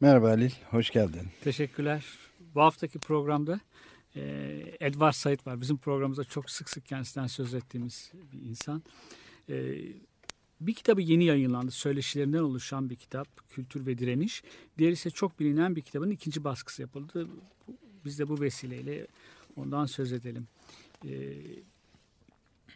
Merhaba Halil, hoş geldin. Teşekkürler. Bu haftaki programda e, Edward Said var. Bizim programımızda çok sık sık kendisinden söz ettiğimiz bir insan. E, bir kitabı yeni yayınlandı. Söyleşilerinden oluşan bir kitap. Kültür ve Direniş. Diğeri ise çok bilinen bir kitabın ikinci baskısı yapıldı. Biz de bu vesileyle ondan söz edelim. E,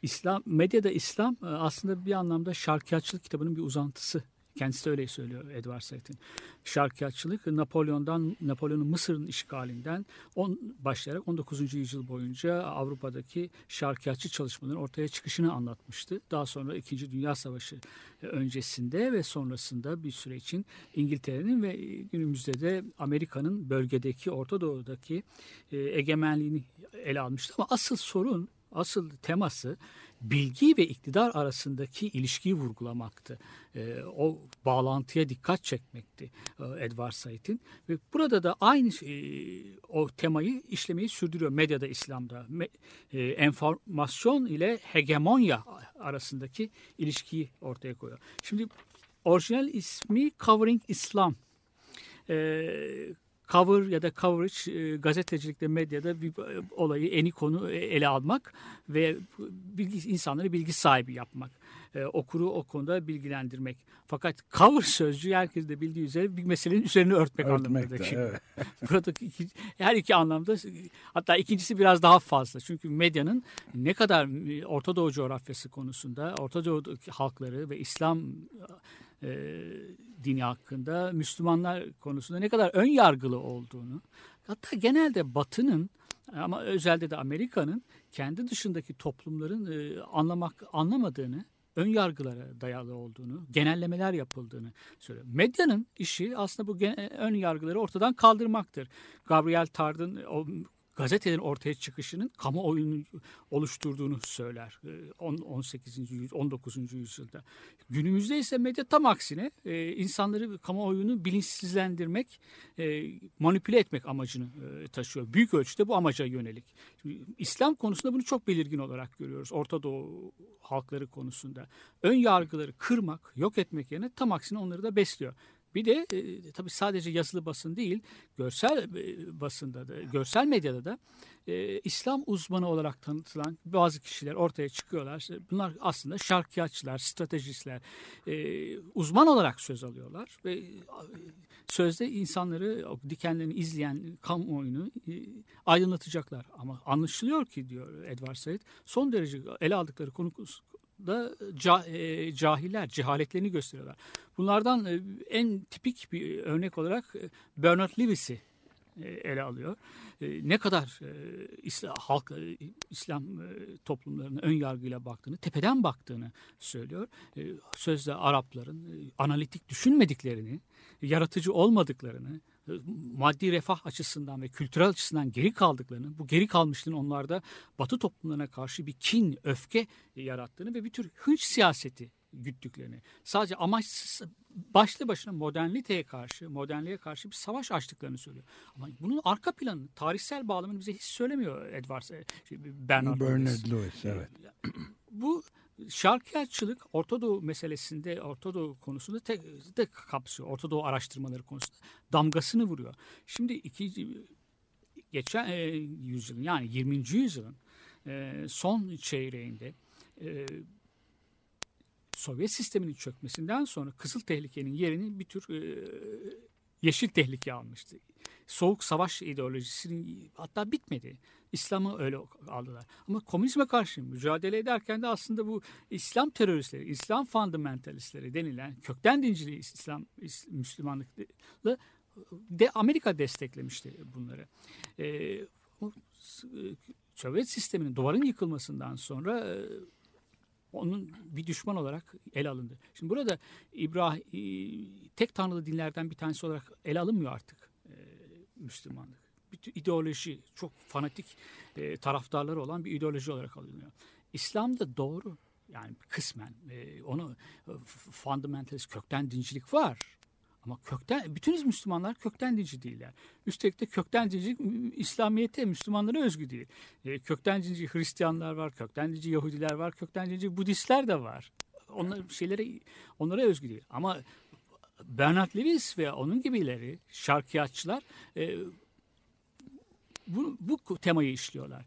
İslam medyada İslam e, aslında bir anlamda şarkiyatçılık kitabının bir uzantısı. Kendisi de öyle söylüyor Edward Said'in. Şarkiyatçılık Napolyon'dan Napolyon'un Mısır'ın işgalinden on, başlayarak 19. yüzyıl boyunca Avrupa'daki şarkiyatçı çalışmaların ortaya çıkışını anlatmıştı. Daha sonra 2. Dünya Savaşı öncesinde ve sonrasında bir süre için İngiltere'nin ve günümüzde de Amerika'nın bölgedeki Orta Doğu'daki e, egemenliğini ele almıştı. Ama asıl sorun asıl teması bilgi ve iktidar arasındaki ilişkiyi vurgulamaktı. E, o bağlantıya dikkat çekmekti e, Edward Said'in. Ve burada da aynı e, o temayı işlemeyi sürdürüyor medyada İslam'da. Me, e, enformasyon ile hegemonya arasındaki ilişkiyi ortaya koyuyor. Şimdi orijinal ismi Covering Islam. E, cover ya da coverage e, gazetecilikte medyada bir e, olayı eni konu e, ele almak ve bilgi, insanları bilgi sahibi yapmak. E, okuru o konuda bilgilendirmek. Fakat cover sözcüğü herkes de bildiği üzere bir meselenin üzerine örtmek, Örtmek anlamında. de, evet. Buradaki iki, her iki anlamda hatta ikincisi biraz daha fazla. Çünkü medyanın ne kadar Orta Doğu coğrafyası konusunda Orta Doğu halkları ve İslam e, dini hakkında Müslümanlar konusunda ne kadar ön yargılı olduğunu hatta genelde Batı'nın ama özelde de Amerika'nın kendi dışındaki toplumların e, anlamak anlamadığını ön yargılara dayalı olduğunu, genellemeler yapıldığını söylüyor. Medyanın işi aslında bu ön yargıları ortadan kaldırmaktır. Gabriel Tard'ın o gazetelerin ortaya çıkışının kamuoyunu oluşturduğunu söyler 18. yüzyıl, 19. yüzyılda. Günümüzde ise medya tam aksine e, insanları kamuoyunu bilinçsizlendirmek, e, manipüle etmek amacını e, taşıyor. Büyük ölçüde bu amaca yönelik. İslam konusunda bunu çok belirgin olarak görüyoruz. Orta Doğu halkları konusunda. Ön yargıları kırmak, yok etmek yerine tam aksine onları da besliyor. Bir de e, tabii sadece yazılı basın değil, görsel e, basında da, görsel medyada da e, İslam uzmanı olarak tanıtılan bazı kişiler ortaya çıkıyorlar. Bunlar aslında şarkiyatçılar, stratejistler, e, uzman olarak söz alıyorlar ve e, sözde insanları dikenlerini izleyen kamuoyunu e, aydınlatacaklar. Ama anlaşılıyor ki diyor Edward Said son derece ele aldıkları konu da cahiller, cehaletlerini gösteriyorlar. Bunlardan en tipik bir örnek olarak Bernard Lewis'i ele alıyor. Ne kadar halk, İslam toplumlarına ön yargıyla baktığını, tepeden baktığını söylüyor. Sözde Arapların analitik düşünmediklerini, yaratıcı olmadıklarını, maddi refah açısından ve kültürel açısından geri kaldıklarını, bu geri kalmışlığın onlarda Batı toplumlarına karşı bir kin, öfke yarattığını ve bir tür hınç siyaseti güttüklerini, sadece amaç başlı başına moderniteye karşı, modernliğe karşı bir savaş açtıklarını söylüyor. Ama bunun arka planı, tarihsel bağlamını bize hiç söylemiyor Edward şey, Bernard, Bernard Lewis. Lewis evet. Bu şarkiyatçılık Orta Doğu meselesinde, Orta Doğu konusunda tek, de kapsıyor. Orta Doğu araştırmaları konusunda damgasını vuruyor. Şimdi iki, geçen e, yüzyılın yani 20. yüzyılın e, son çeyreğinde e, Sovyet sisteminin çökmesinden sonra kızıl tehlikenin yerini bir tür e, yeşil tehlike almıştı. Soğuk savaş ideolojisinin hatta bitmedi. İslam'ı öyle aldılar. Ama komünizme karşı mücadele ederken de aslında bu İslam teröristleri, İslam fundamentalistleri denilen kökten dinciliği İslam Müslümanlıkla de Amerika desteklemişti bunları. E, o, Sovyet sisteminin duvarın yıkılmasından sonra e, onun bir düşman olarak ele alındı. Şimdi burada İbrahim tek tanrılı dinlerden bir tanesi olarak ele alınmıyor artık Müslümanlık. İdeoloji, çok fanatik e, taraftarları olan bir ideoloji olarak alınıyor. İslam da doğru. Yani kısmen e, onu e, fundamentalist kökten dincilik var. Ama kökten bütün Müslümanlar kökten dinci değiller. Üstelik de kökten dincilik İslamiyete, Müslümanlara özgü değil. E, kökten dinci Hristiyanlar var, kökten dinci Yahudiler var, kökten dinci Budistler de var. Onlar şeylere onlara özgü değil. Ama Bernard Lewis ve onun gibileri, şarkiyatçılar e, bu, bu temayı işliyorlar.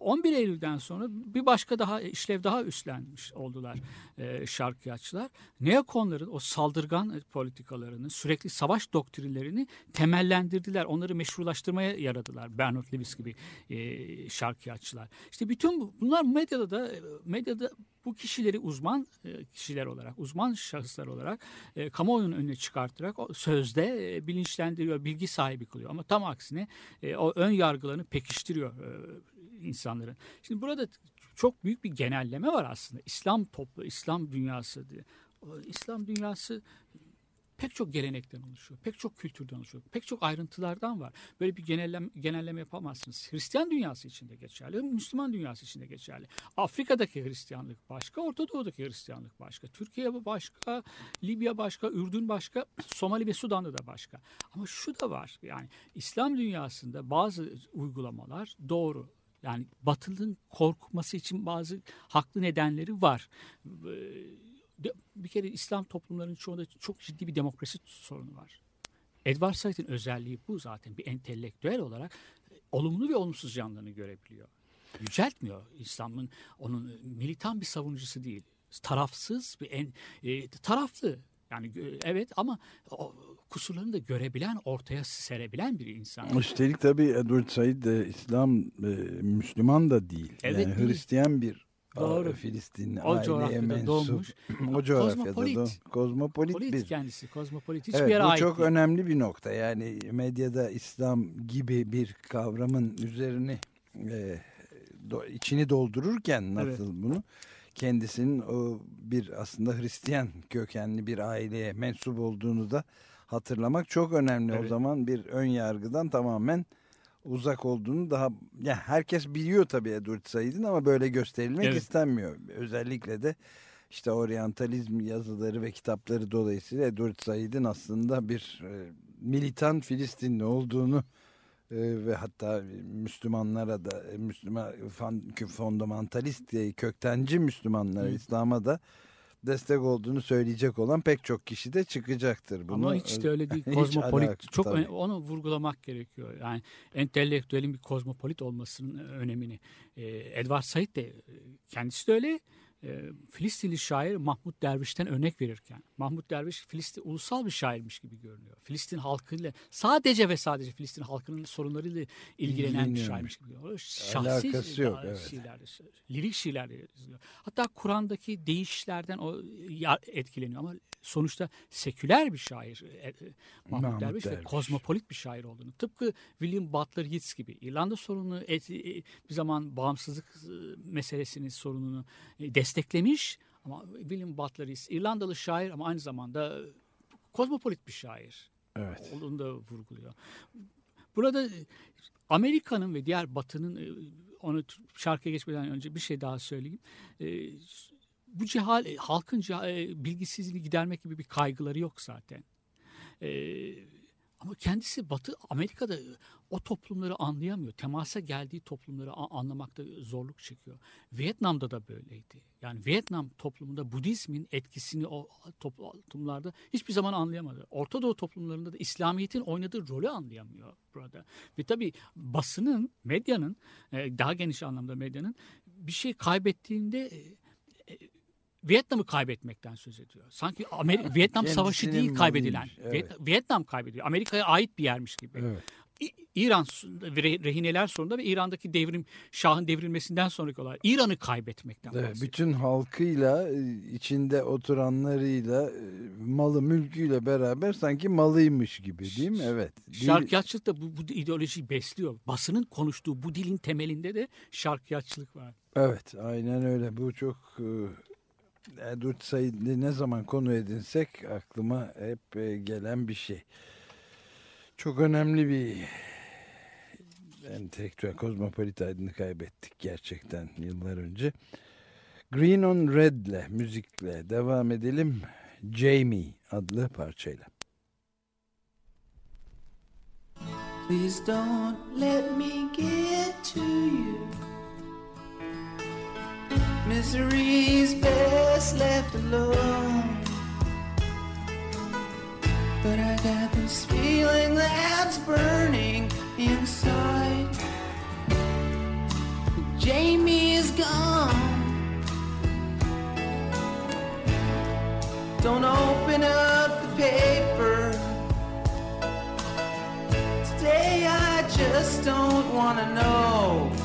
11 Eylül'den sonra bir başka daha işlev daha üstlenmiş oldular e, şarkiyatçılar. Neokonların o saldırgan politikalarını, sürekli savaş doktrinlerini temellendirdiler. Onları meşrulaştırmaya yaradılar. Bernard Lewis gibi e, şarkiyatçılar. İşte bütün bu, bunlar medyada da medyada bu kişileri uzman e, kişiler olarak, uzman şahıslar olarak e, kamuoyunun önüne çıkartarak o sözde e, bilinçlendiriyor, bilgi sahibi kılıyor. Ama tam aksine e, o ön yargılarını pekiştiriyor e, insanların. Şimdi burada çok büyük bir genelleme var aslında. İslam toplu, İslam dünyası diye. İslam dünyası pek çok gelenekten oluşuyor. Pek çok kültürden oluşuyor. Pek çok ayrıntılardan var. Böyle bir genelleme, genelleme yapamazsınız. Hristiyan dünyası için de geçerli. Müslüman dünyası için de geçerli. Afrika'daki Hristiyanlık başka. Orta Doğu'daki Hristiyanlık başka. Türkiye başka. Libya başka. Ürdün başka. Somali ve Sudan'da da başka. Ama şu da var. Yani İslam dünyasında bazı uygulamalar doğru. Yani Batılı'nın korkması için bazı haklı nedenleri var. Bir kere İslam toplumlarının çoğunda çok ciddi bir demokrasi sorunu var. Edward Said'in özelliği bu zaten. Bir entelektüel olarak olumlu ve olumsuz yanlarını görebiliyor. Yüceltmiyor İslam'ın onun militan bir savunucusu değil. Tarafsız bir en e, taraflı yani evet ama o, kusurlarını da görebilen, ortaya serebilen bir insan. Üstelik tabii Edward Said de İslam, e, Müslüman da değil. Evet, yani değil. Hristiyan bir Doğru. Filistinli O aileye mensup. doğmuş. o coğrafyada Kozmopolit. doğmuş. Kozmopolit Polit bir. kendisi, kozmopolit. Hiçbir Evet, yere bu ait çok değil. önemli bir nokta. Yani medyada İslam gibi bir kavramın üzerini e, do- içini doldururken nasıl bunu kendisinin o bir aslında Hristiyan kökenli bir aileye mensup olduğunu da hatırlamak çok önemli. O Evet. zaman bir ön yargıdan tamamen uzak olduğunu daha ya herkes biliyor tabii Edward Said'in ama böyle gösterilmek Evet. istenmiyor. Özellikle de işte oryantalizm yazıları ve kitapları dolayısıyla Edward Said'in aslında bir e, militan Filistinli olduğunu ve hatta Müslümanlara da e, Müslüman fan, fundamentalist e, köktenci Müslümanlara. İslam'a da destek olduğunu söyleyecek olan pek çok kişi de çıkacaktır. Bunu Ama hiç de öyle değil. Kozmopolit alakası çok tabii. onu vurgulamak gerekiyor. Yani entelektüelin bir kozmopolit olmasının önemini. Ee, Edward Said de e, kendisi de öyle. Ee, Filistinli şair Mahmut Derviş'ten örnek verirken Mahmut Derviş Filistin ulusal bir şairmiş gibi görünüyor. Filistin halkıyla sadece ve sadece Filistin halkının sorunlarıyla ilgilenen bir şairmiş gibi görünüyor. Şahsi Alakası yok, evet. şiirlerde, lirik şiirlerde yazıyor. Hatta Kur'an'daki değişlerden o etkileniyor ama sonuçta seküler bir şair e, e, Mahmut, Mahmut Derviş, ve Derviş. kozmopolit bir şair olduğunu. Tıpkı William Butler Yeats gibi İrlanda sorununu et- e, bir zaman bağımsızlık meselesinin sorununu e, desteklemiş ama William Butler Yeats İrlandalı şair ama aynı zamanda e, kozmopolit bir şair Evet. olduğunu da vurguluyor. Burada e, Amerika'nın ve diğer Batı'nın e, onu şarkıya geçmeden önce bir şey daha söyleyeyim. Bu cehal halkın ceha- e, bilgisizliğini gidermek gibi bir kaygıları yok zaten. E, ama kendisi Batı Amerika'da o toplumları anlayamıyor. Temasa geldiği toplumları anlamakta zorluk çekiyor. Vietnam'da da böyleydi. Yani Vietnam toplumunda Budizmin etkisini o toplumlarda hiçbir zaman anlayamadı. Orta Doğu toplumlarında da İslamiyet'in oynadığı rolü anlayamıyor burada. Ve tabii basının, medyanın, e, daha geniş anlamda medyanın bir şey kaybettiğinde e, e, Vietnam'ı kaybetmekten söz ediyor. Sanki Amer- Vietnam Savaşı değil kaybedilen. malıymış, evet. Viet- Vietnam kaybediyor. Amerika'ya ait bir yermiş gibi. Evet. İran re- rehineler sonunda ve İran'daki devrim Şah'ın devrilmesinden sonraki olay. İran'ı kaybetmekten Evet, bahsediyor. bütün halkıyla e, içinde oturanlarıyla e, malı mülküyle beraber sanki malıymış gibi değil mi? Evet. Şarkiyatçılık da bu, bu ideolojiyi besliyor. Basının konuştuğu bu dilin temelinde de şarkiyatçılık var. Evet aynen öyle. Bu çok e, Edward Said'i ne zaman konu edinsek aklıma hep e, gelen bir şey. Çok önemli bir entelektüel kozmopolit aydını kaybettik gerçekten yıllar önce. Green on Red'le müzikle devam edelim. Jamie adlı parçayla. Please don't let me get to you. Misery's best left alone. But I got this feeling that's burning inside. Jamie is gone. Don't open up the paper. Today I just don't wanna know.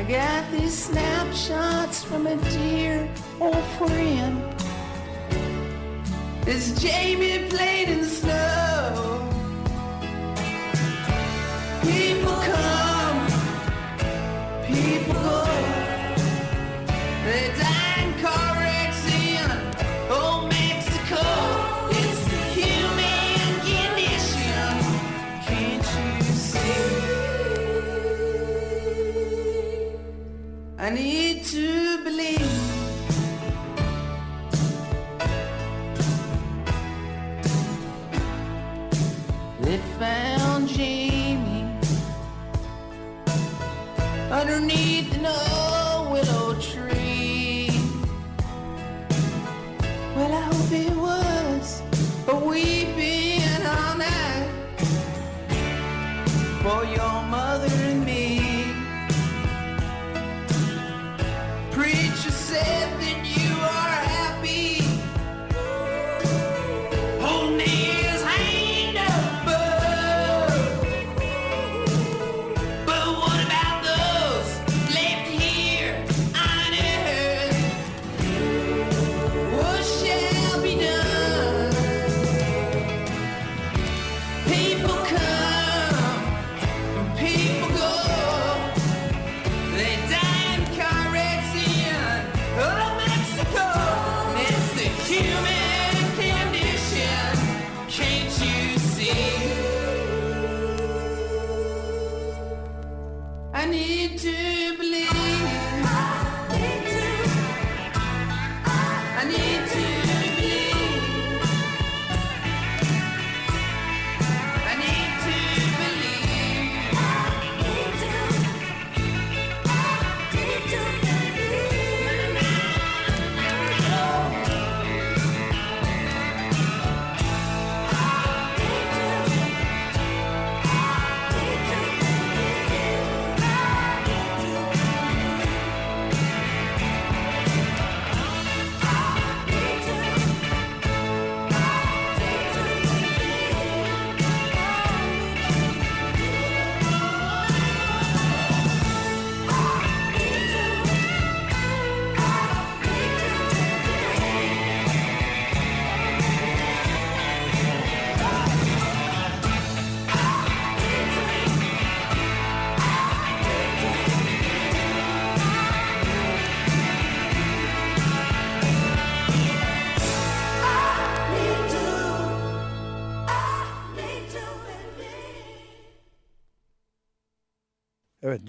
I got these snapshots from a dear old friend. As Jamie played in the snow. People come, people go. To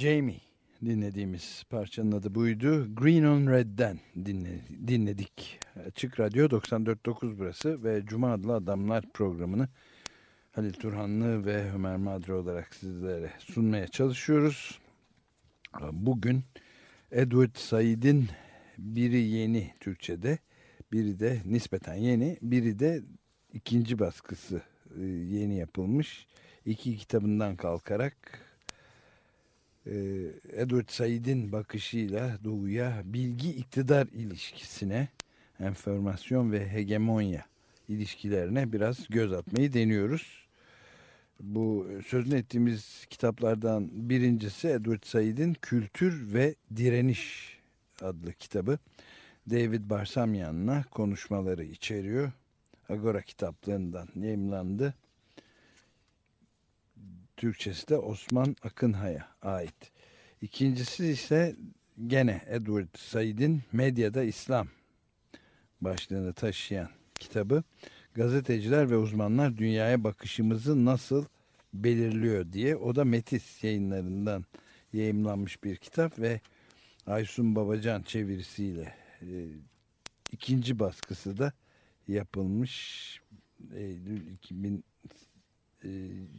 Jamie dinlediğimiz parçanın adı buydu. Green on Red'den dinle, dinledik. Açık Radyo 94.9 burası ve Cuma adlı Adamlar programını Halil Turhanlı ve Ömer Madre olarak sizlere sunmaya çalışıyoruz. Bugün Edward Said'in biri yeni Türkçe'de, biri de nispeten yeni, biri de ikinci baskısı e, yeni yapılmış. İki kitabından kalkarak Edward Said'in bakışıyla doğuya bilgi iktidar ilişkisine, enformasyon ve hegemonya ilişkilerine biraz göz atmayı deniyoruz. Bu sözünü ettiğimiz kitaplardan birincisi Edward Said'in Kültür ve Direniş adlı kitabı. David Barsamyan'la konuşmaları içeriyor. Agora kitaplığından yayımlandı. Türkçesi de Osman Akınhay'a ait. İkincisi ise gene Edward Said'in Medyada İslam başlığını taşıyan kitabı gazeteciler ve uzmanlar dünyaya bakışımızı nasıl belirliyor diye. O da Metis yayınlarından yayımlanmış bir kitap ve Aysun Babacan çevirisiyle e, ikinci baskısı da yapılmış Eylül 2000 e,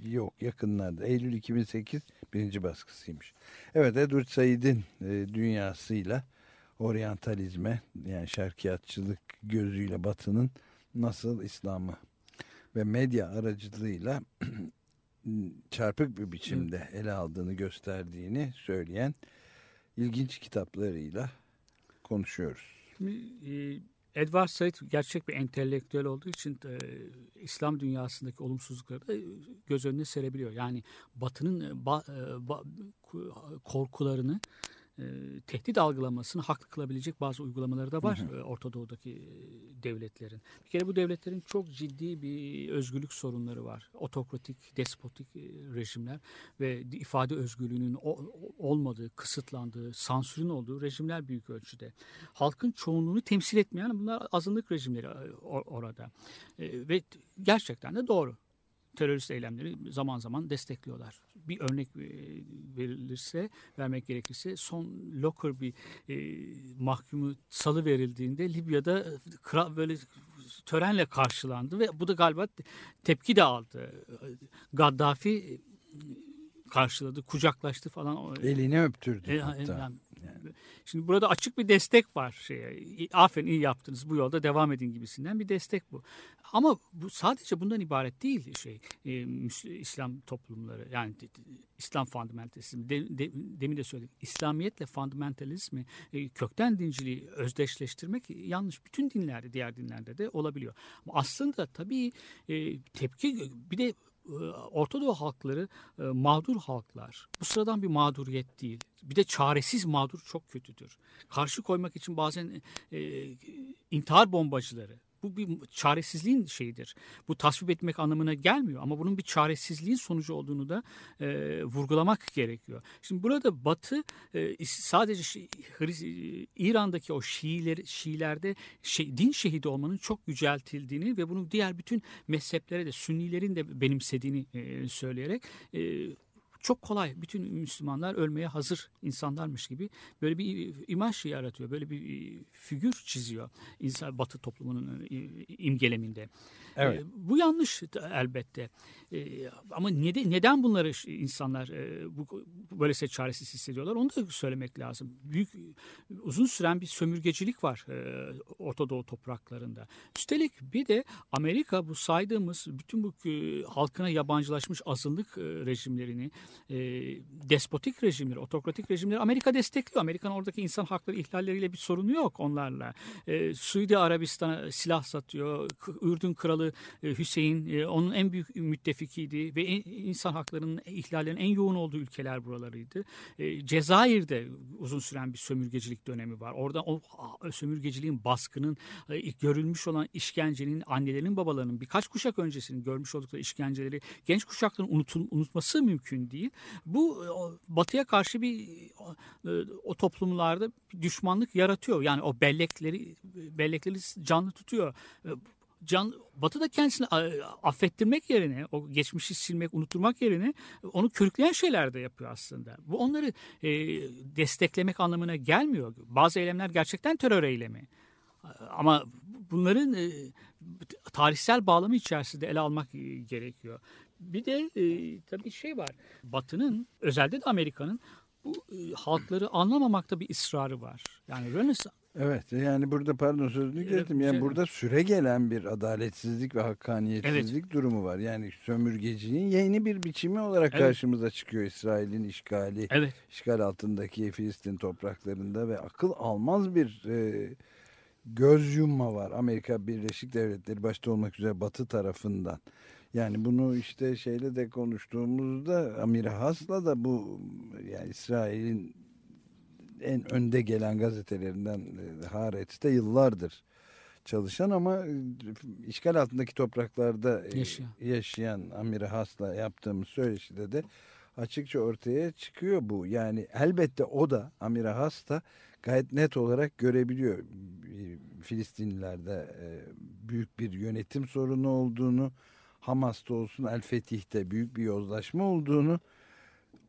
yok yakınlarda Eylül 2008 birinci baskısıymış. Evet Edward Said'in e, dünyasıyla oryantalizme yani şarkiyatçılık gözüyle batının nasıl İslam'ı ve medya aracılığıyla çarpık bir biçimde ele aldığını gösterdiğini söyleyen ilginç kitaplarıyla konuşuyoruz. Şimdi, e, Edward Said gerçek bir entelektüel olduğu için e, İslam dünyasındaki olumsuzlukları da göz önüne serebiliyor. Yani Batı'nın e, ba- e, ba- ku- korkularını e, tehdit algılamasını haklı kılabilecek bazı uygulamaları da var e, Orta Doğu'daki e, devletlerin. Bir kere bu devletlerin çok ciddi bir özgürlük sorunları var. Otokratik, despotik e, rejimler ve ifade özgürlüğünün olmadığı, kısıtlandığı, sansürün olduğu rejimler büyük ölçüde. Halkın çoğunluğunu temsil etmeyen bunlar azınlık rejimleri or- orada. E, Ve gerçekten de doğru terörist eylemleri zaman zaman destekliyorlar. Bir örnek e, verilirse, vermek gerekirse son Locker bir e, mahkumu salı verildiğinde Libya'da kral böyle törenle karşılandı ve bu da galiba tepki de aldı. Gaddafi karşıladı, kucaklaştı falan. Elini öptürdü E, hatta. yani- Şimdi burada açık bir destek var şeye. Aferin iyi yaptınız bu yolda devam edin gibisinden bir destek bu. Ama bu sadece bundan ibaret değil şey e, İslam toplumları yani İslam fundamentalizmi de, de- demin de söyledim. İslamiyetle fundamentalizmi e, kökten dinciliği özdeşleştirmek yanlış. Bütün dinlerde diğer dinlerde de olabiliyor. Ama aslında tabii e, tepki bir de Orta Doğu halkları e, mağdur halklar. Bu sıradan bir mağduriyet değil. Bir de çaresiz mağdur çok kötüdür. Karşı koymak için bazen e, intihar bombacıları. Bu bir çaresizliğin şeyidir. Bu tasvip etmek anlamına gelmiyor ama bunun bir çaresizliğin sonucu olduğunu da e, vurgulamak gerekiyor. Şimdi burada Batı e, sadece Şi- Hris- İran'daki o Şiiler, Şiilerde şey, din şehidi olmanın çok yüceltildiğini ve bunu diğer bütün mezheplere de Sünnilerin de benimsediğini e, söyleyerek e, çok kolay bütün Müslümanlar ölmeye hazır insanlarmış gibi böyle bir imaj yaratıyor. Böyle bir figür çiziyor insan Batı toplumunun e, imgeleminde. Evet. E, bu yanlış elbette. E, ama neden, neden bunları insanlar e, bu böylese çaresiz hissediyorlar onu da söylemek lazım. Büyük uzun süren bir sömürgecilik var e, Orta Doğu topraklarında. Üstelik bir de Amerika bu saydığımız bütün bu e, halkına yabancılaşmış azınlık e, rejimlerini, e, despotik rejimleri, otokratik rejimleri Amerika destekliyor. Amerika'nın oradaki insan hakları ihlalleriyle bir sorunu yok onlarla. E, Suudi Arabistan'a silah satıyor. Ürdün kralı e, Hüseyin e, onun en büyük müttefikiydi ve en- insan haklarının ihlallerinin en yoğun olduğu ülkeler buralarıydı. E, Cezayir'de uzun süren bir sömürgecilik dönemi var. Orada o sömürgeciliğin baskının e, görülmüş olan işkencenin annelerinin babalarının birkaç kuşak öncesinin görmüş oldukları işkenceleri genç kuşakların unutul, unutması mümkün değil. Bu e, batıya karşı bir o, e, o toplumlarda düşmanlık yaratıyor. Yani o bellekleri bellekleri canlı tutuyor. E, Can, Batı da kendisini affettirmek yerine, o geçmişi silmek, unutturmak yerine onu körükleyen şeyler de yapıyor aslında. Bu onları e, desteklemek anlamına gelmiyor. Bazı eylemler gerçekten terör eylemi. Ama bunların e, tarihsel bağlamı içerisinde ele almak gerekiyor. Bir de e, tabii şey var. Batı'nın, özellikle de Amerika'nın bu e, halkları anlamamakta bir ısrarı var. Yani Rönesans Evet yani burada pardon sözünü Evet, kestim. Yani şey- burada süre gelen bir adaletsizlik ve hakkaniyetsizlik durumu var. Yani sömürgeciliğin yeni bir biçimi olarak Evet. karşımıza çıkıyor İsrail'in işgali, Evet. işgal altındaki Filistin topraklarında ve akıl almaz bir e, göz yumma var. Amerika Birleşik Devletleri başta olmak üzere Batı tarafından. Yani bunu işte şeyle de konuştuğumuzda Amir Has'la da bu yani İsrail'in en önde gelen gazetelerinden e, Haaretz'te yıllardır çalışan ama e, işgal altındaki topraklarda e, Yaşayan. yaşayan Amir Has'la yaptığımız söyleşide de açıkça ortaya çıkıyor bu. Yani elbette o da Amir Has da gayet net olarak görebiliyor. Filistinlilerde büyük bir yönetim sorunu olduğunu, Hamas'ta olsun El Fetih'te büyük bir yozlaşma olduğunu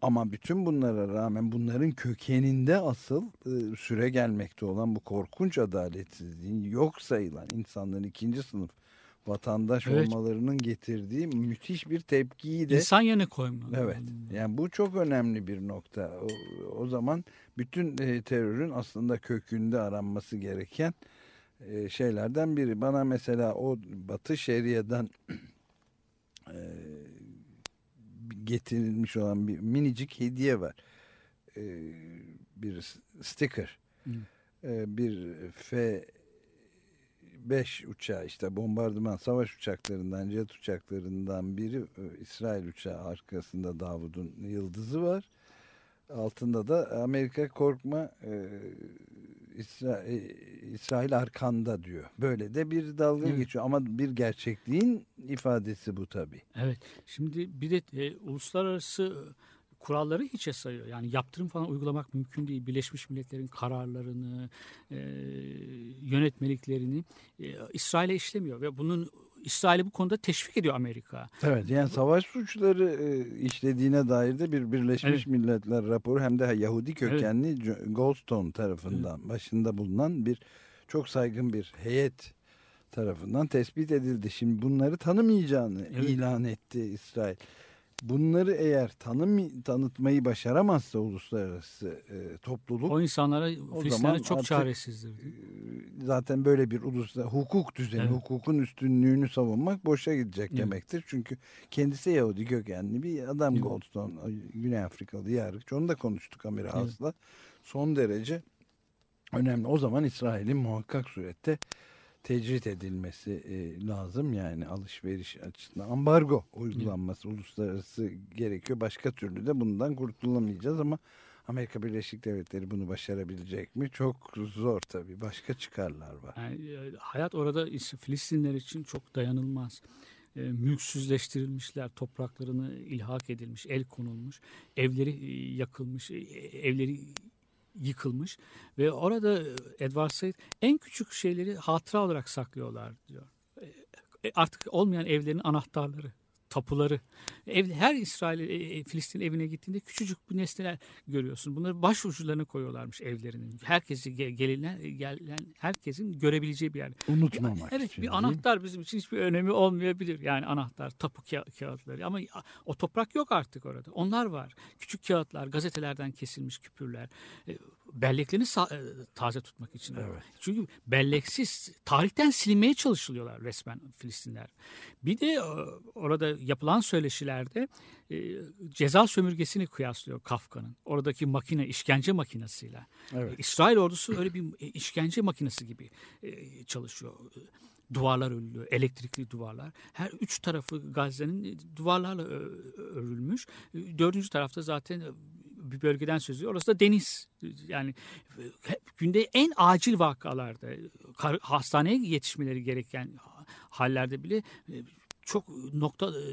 ama bütün bunlara rağmen bunların kökeninde asıl e, süre gelmekte olan bu korkunç adaletsizliğin yok sayılan insanların ikinci sınıf vatandaş Evet. olmalarının getirdiği müthiş bir tepkiyi de İnsan yerine koyma. Evet. Yani bu çok önemli bir nokta. O, o zaman bütün e, terörün aslında kökünde aranması gereken e, şeylerden biri. Bana mesela o Batı Şeria'dan e, getirilmiş olan bir minicik hediye var. E, bir sticker. Hı. E, bir F 5 uçağı işte bombardıman savaş uçaklarından jet uçaklarından biri e, İsrail uçağı arkasında Davud'un yıldızı var. Altında da Amerika korkma e, İsra- e, İsrail arkanda diyor. Böyle de bir dalga Evet. geçiyor ama bir gerçekliğin ifadesi bu tabii. Evet. Şimdi bir de e, uluslararası kuralları hiçe sayıyor. Yani yaptırım falan uygulamak mümkün değil. Birleşmiş Milletler'in kararlarını, e, yönetmeliklerini e, İsrail'e işlemiyor ve bunun İsrail'i bu konuda teşvik ediyor Amerika. Evet yani savaş suçları e, işlediğine dair de bir Birleşmiş Evet. Milletler raporu hem de Yahudi kökenli Jo- Goldstone tarafından başında bulunan bir çok saygın bir heyet tarafından tespit edildi. Şimdi bunları tanımayacağını Evet. ilan etti İsrail. Bunları eğer tanım tanıtmayı başaramazsa uluslararası e, topluluk O insanlara, zaman Filistinlere çok artık- çaresizdir. zaten böyle bir uluslar hukuk düzeni, Evet. hukukun üstünlüğünü savunmak boşa gidecek Evet. demektir. Çünkü kendisi Yahudi kökenli bir adam Evet. Goldstone, Güney Afrikalı yargıç. Onu da konuştuk Amir Has'la. Son derece önemli. O zaman İsrail'in muhakkak surette tecrit edilmesi e, lazım. Yani alışveriş açısından ambargo uygulanması uluslararası gerekiyor. Başka türlü de bundan kurtulamayacağız ama Amerika Birleşik Devletleri bunu başarabilecek mi? Çok zor tabii. Başka çıkarlar var. Yani, e, hayat orada is- Filistinler için çok dayanılmaz. E, mülksüzleştirilmişler, topraklarını ilhak edilmiş, el konulmuş, evleri yakılmış, evleri yıkılmış ve orada e, Edward Said en küçük şeyleri hatıra olarak saklıyorlar diyor. E, e, Artık olmayan evlerin anahtarları, tapuları. Ev, her İsrail, e, e, Filistin evine gittiğinde küçücük bir nesneler görüyorsun. Bunları baş uçlarına koyuyorlarmış evlerinin. Herkesi ge- gelen, gelen herkesin görebileceği bir yer. Unutmamak Evet için. bir anahtar bizim için hiçbir önemi olmayabilir. Yani anahtar, tapu ka- kağıtları ama o toprak yok artık orada. Onlar var. Küçük kağıtlar, gazetelerden kesilmiş küpürler. E, Belleklerini e, taze tutmak için. Evet. Çünkü belleksiz tarihten silinmeye çalışılıyorlar resmen Filistinler. Bir de e, orada yapılan söyleşilerde e, ceza sömürgesini kıyaslıyor Kafka'nın. Oradaki makine, işkence makinesiyle. Evet. E, İsrail ordusu öyle bir işkence makinesi gibi e, çalışıyor. Duvarlar örülüyor, elektrikli duvarlar. Her üç tarafı Gazze'nin duvarlarla örülmüş. Dördüncü tarafta zaten bir bölgeden söz ediyor. Orası da deniz. Yani e, günde en acil vakalarda, hastaneye yetişmeleri gereken hallerde bile e, çok nokta e,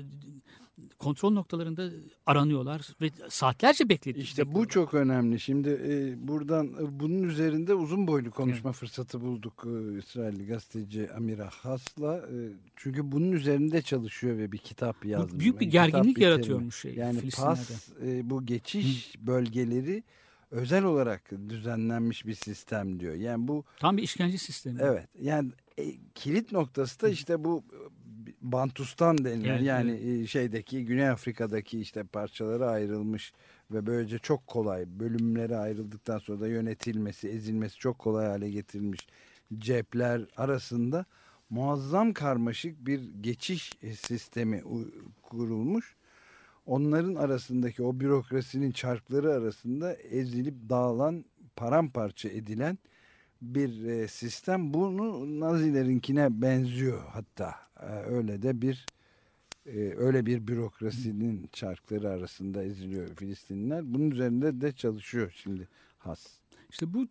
kontrol noktalarında aranıyorlar ve saatlerce bekletiyor. İşte bu çok önemli. Şimdi e, buradan e, bunun üzerinde uzun boylu konuşma fırsatı bulduk e, İsrailli gazeteci Amira Has'la. E, çünkü bunun üzerinde çalışıyor ve bir kitap yazmış. büyük bir Yani gerginlik yaratıyormuş şey, Yani pas e, bu geçiş bölgeleri özel olarak düzenlenmiş bir sistem diyor. Yani bu Tam bir işkence sistemi. Evet. Yani e, kilit noktası da işte bu e, Bantustan denilen Evet, yani e, şeydeki Güney Afrika'daki işte parçalara ayrılmış ve böylece çok kolay bölümlere ayrıldıktan sonra da yönetilmesi, ezilmesi çok kolay hale getirilmiş cepler arasında muazzam karmaşık bir geçiş e, sistemi kurulmuş. Onların arasındaki o bürokrasinin çarkları arasında ezilip dağılan, paramparça edilen bir e, sistem. Bunu Nazilerinkine benziyor hatta. E, öyle de bir e, öyle bir bürokrasinin çarkları arasında eziliyor Filistinliler. Bunun üzerinde de çalışıyor şimdi Has. İşte bu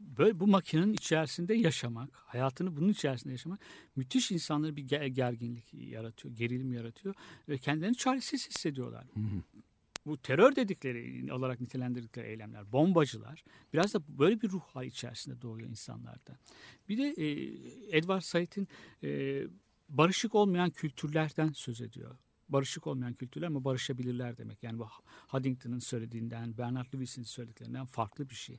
böyle, bu makinenin içerisinde yaşamak, hayatını bunun içerisinde yaşamak müthiş insanlara bir ger- gerginlik yaratıyor, gerilim yaratıyor ve kendilerini çaresiz hissediyorlar. Bu terör dedikleri olarak nitelendirdikleri eylemler, bombacılar biraz da böyle bir ruh hali içerisinde doğuyor insanlarda. Bir de e, Edward Said'in e, barışık olmayan kültürlerden söz ediyor. Barışık olmayan kültürler ama barışabilirler demek. Yani bu Huntington'ın söylediğinden, Bernard Lewis'in söylediklerinden farklı bir şey.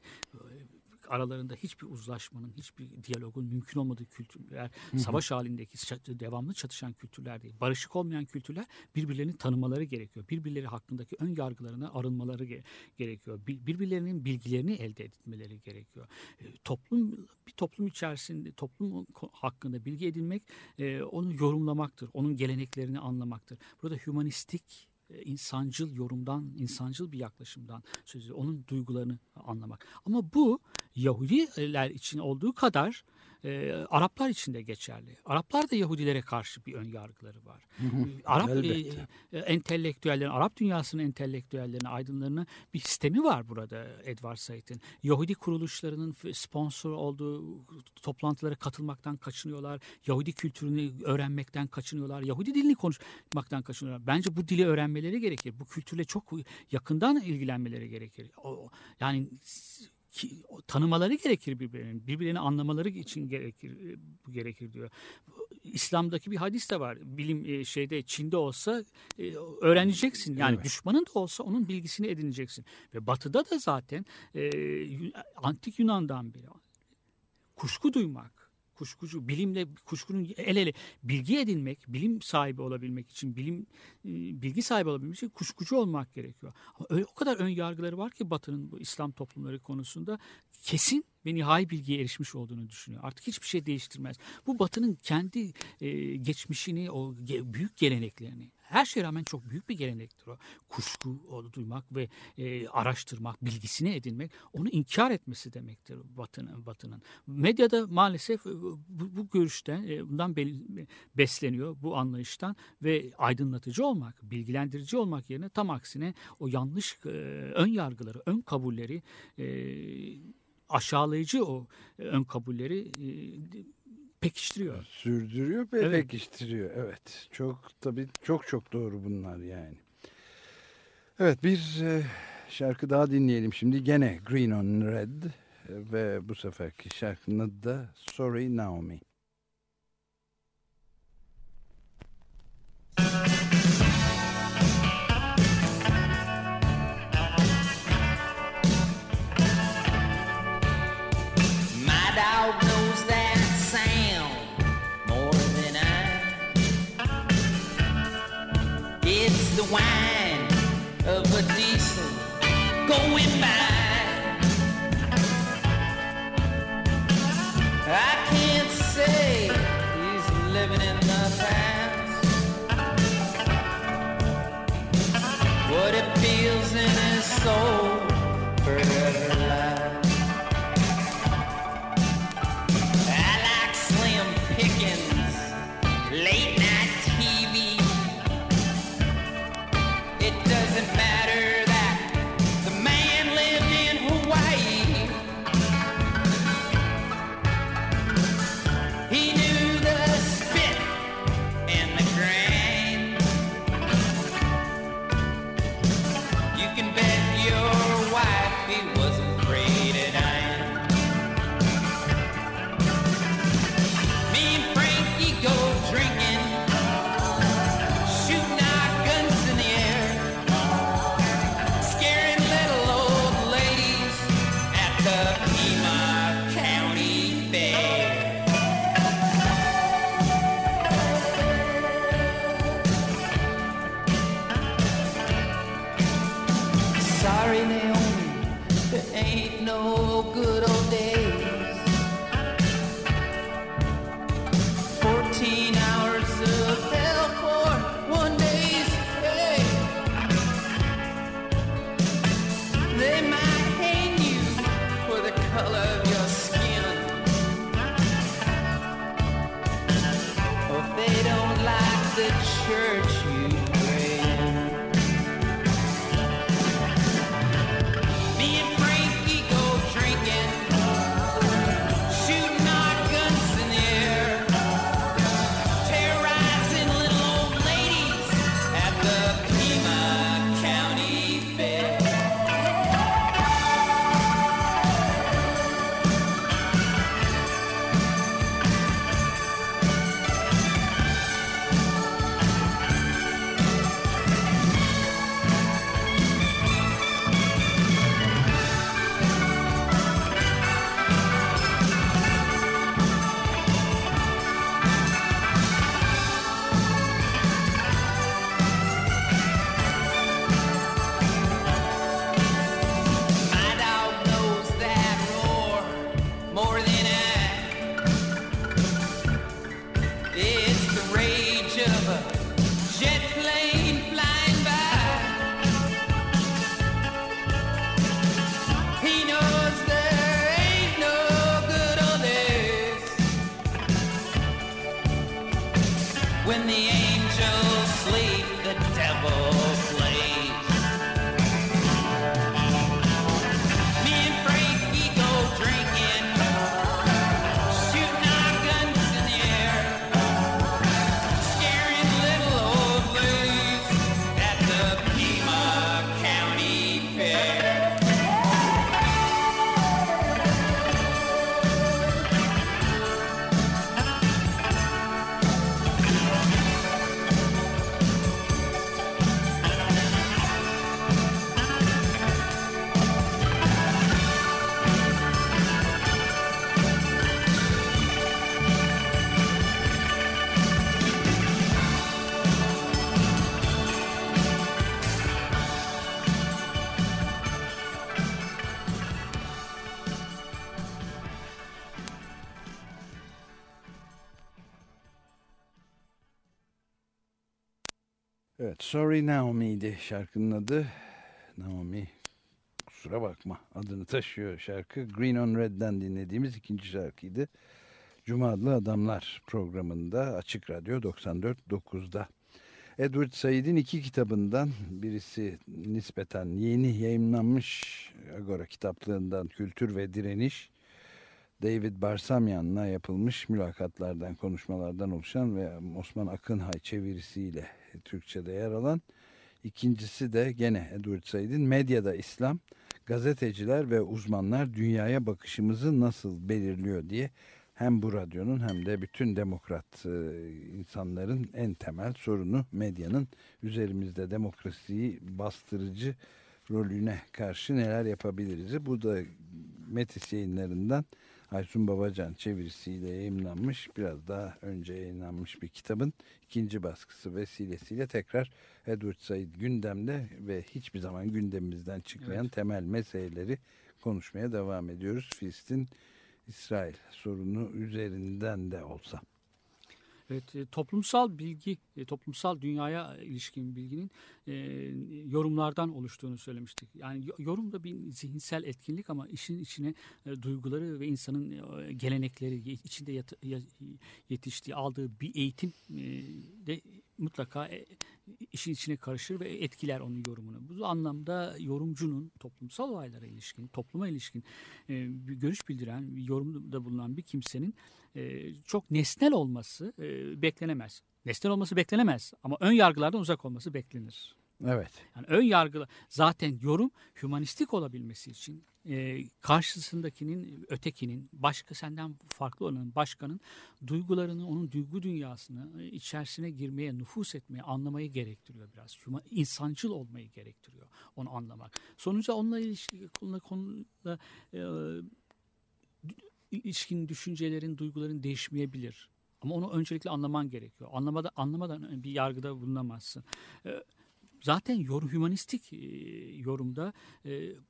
Aralarında hiçbir uzlaşmanın, hiçbir diyalogun mümkün olmadığı kültürler, savaş halindeki devamlı çatışan kültürler değil. Barışık olmayan kültürler birbirlerini tanımaları gerekiyor. Birbirleri hakkındaki ön yargılarına arınmaları ge- gerekiyor. Bir- Birbirlerinin bilgilerini elde etmeleri gerekiyor. E, Toplum bir toplum içerisinde toplum hakkında bilgi edinmek e, onu yorumlamaktır. Onun geleneklerini anlamaktır. Burada hümanistik e, insancıl yorumdan, insancıl bir yaklaşımdan söz ediyor. Onun duygularını anlamak. Ama bu Yahudiler için olduğu kadar e, Araplar için de geçerli. Araplar da Yahudilere karşı bir ön yargıları var. Arap e, elbette. e, entelektüellerin, Arap dünyasının entelektüellerine, aydınlarına bir sistemi var burada Edward Said'in. Yahudi kuruluşlarının sponsor olduğu toplantılara katılmaktan kaçınıyorlar. Yahudi kültürünü öğrenmekten kaçınıyorlar. Yahudi dilini konuşmaktan kaçınıyorlar. Bence bu dili öğrenmeleri gerekir. Bu kültürle çok yakından ilgilenmeleri gerekir. Yani tanımaları gerekir. Birbirlerini anlamaları için gerekir e, bu gerekir diyor. İslam'daki bir hadis de var. Bilim e, şeyde Çin'de olsa e, öğreneceksin. Yani Evet. düşmanın da olsa onun bilgisini edineceksin. Ve Batı'da da zaten antik Yunan'dan beri kuşku duymak, kuşkucu, bilimle kuşkunun el ele bilgi edinmek, bilim sahibi olabilmek için, bilim e, bilgi sahibi olabilmek için kuşkucu olmak gerekiyor. Ama öyle o kadar ön yargıları var ki Batı'nın bu İslam toplumları konusunda kesin ve nihai bilgiye erişmiş olduğunu düşünüyor. Artık hiçbir şey değiştirmez. Bu Batı'nın kendi e, geçmişini, o ge- büyük geleneklerini, her şeye rağmen çok büyük bir gelenektir o. Kuşku o, duymak ve e, araştırmak, bilgisini edinmek, onu inkar etmesi demektir Batı'nın. Batı'nın. Medyada maalesef e, bu, bu görüşten, e, bundan bel- besleniyor, bu anlayıştan ve aydınlatıcı olmak, bilgilendirici olmak yerine tam aksine o yanlış e, ön yargıları, ön kabulleri, e, aşağılayıcı o e, ön kabulleri e, pekiştiriyor. Sürdürüyor ve Evet. pekiştiriyor. Evet. Çok tabii çok çok doğru bunlar yani. Evet bir e, şarkı daha dinleyelim şimdi. Gene Green on Red e, ve bu seferki şarkının adı da Sorry Naomi. wine. Sorry Naomi'ydi şarkının adı. Naomi, kusura bakma adını taşıyor şarkı. Green on Red'den dinlediğimiz ikinci şarkıydı. Cuma adlı Adamlar programında Açık Radyo 94.9'da. Edward Said'in iki kitabından birisi nispeten yeni yayınlanmış Agora kitaplığından Kültür ve Direniş. David Barsamyan'la yapılmış mülakatlardan, konuşmalardan oluşan ve Osman Akınhay çevirisiyle Türkçe'de yer alan. İkincisi de gene Edward Said'in Medyada İslam, gazeteciler ve uzmanlar dünyaya bakışımızı nasıl belirliyor diye hem bu radyonun hem de bütün demokrat e, insanların en temel sorunu medyanın üzerimizde demokrasiyi bastırıcı rolüne karşı neler yapabiliriz? Bu da Metis yayınlarından Aysun Babacan çevirisiyle yayınlanmış biraz daha önce yayınlanmış bir kitabın ikinci baskısı vesilesiyle tekrar Edward Said gündemde ve hiçbir zaman gündemimizden çıkmayan Evet. temel meseleleri konuşmaya devam ediyoruz. Filistin İsrail sorunu üzerinden de olsa. Evet, e, toplumsal bilgi, e, toplumsal dünyaya ilişkin bilginin e, yorumlardan oluştuğunu söylemiştik. Yani yo- yorum da bir zihinsel etkinlik ama işin içine duyguları ve insanın gelenekleri içinde yetiştiği, aldığı bir eğitim de mutlaka işin içine karışır ve etkiler onun yorumunu. Bu anlamda yorumcunun toplumsal olaylara ilişkin, topluma ilişkin e, görüş bildiren, yorumda bulunan bir kimsenin e, çok nesnel olması e, beklenemez. Nesnel olması beklenemez ama ön yargılardan uzak olması beklenir. Evet. Yani ön yargılı zaten yorum hümanistik olabilmesi için e, karşısındakinin, ötekinin, başka senden farklı olanın, başkanın duygularını, onun duygu dünyasını e, içerisine girmeye, nüfus etmeye, anlamayı gerektiriyor biraz. Huma- insancıl olmayı gerektiriyor onu anlamak. Sonuçta onunla ilişki, konuyla, konuyla e, ilişkin düşüncelerin, duyguların değişmeyebilir. Ama onu öncelikle anlaman gerekiyor. Anlamada, anlamadan bir yargıda bulunamazsın. E, Zaten yorum, hümanistik e, yorumda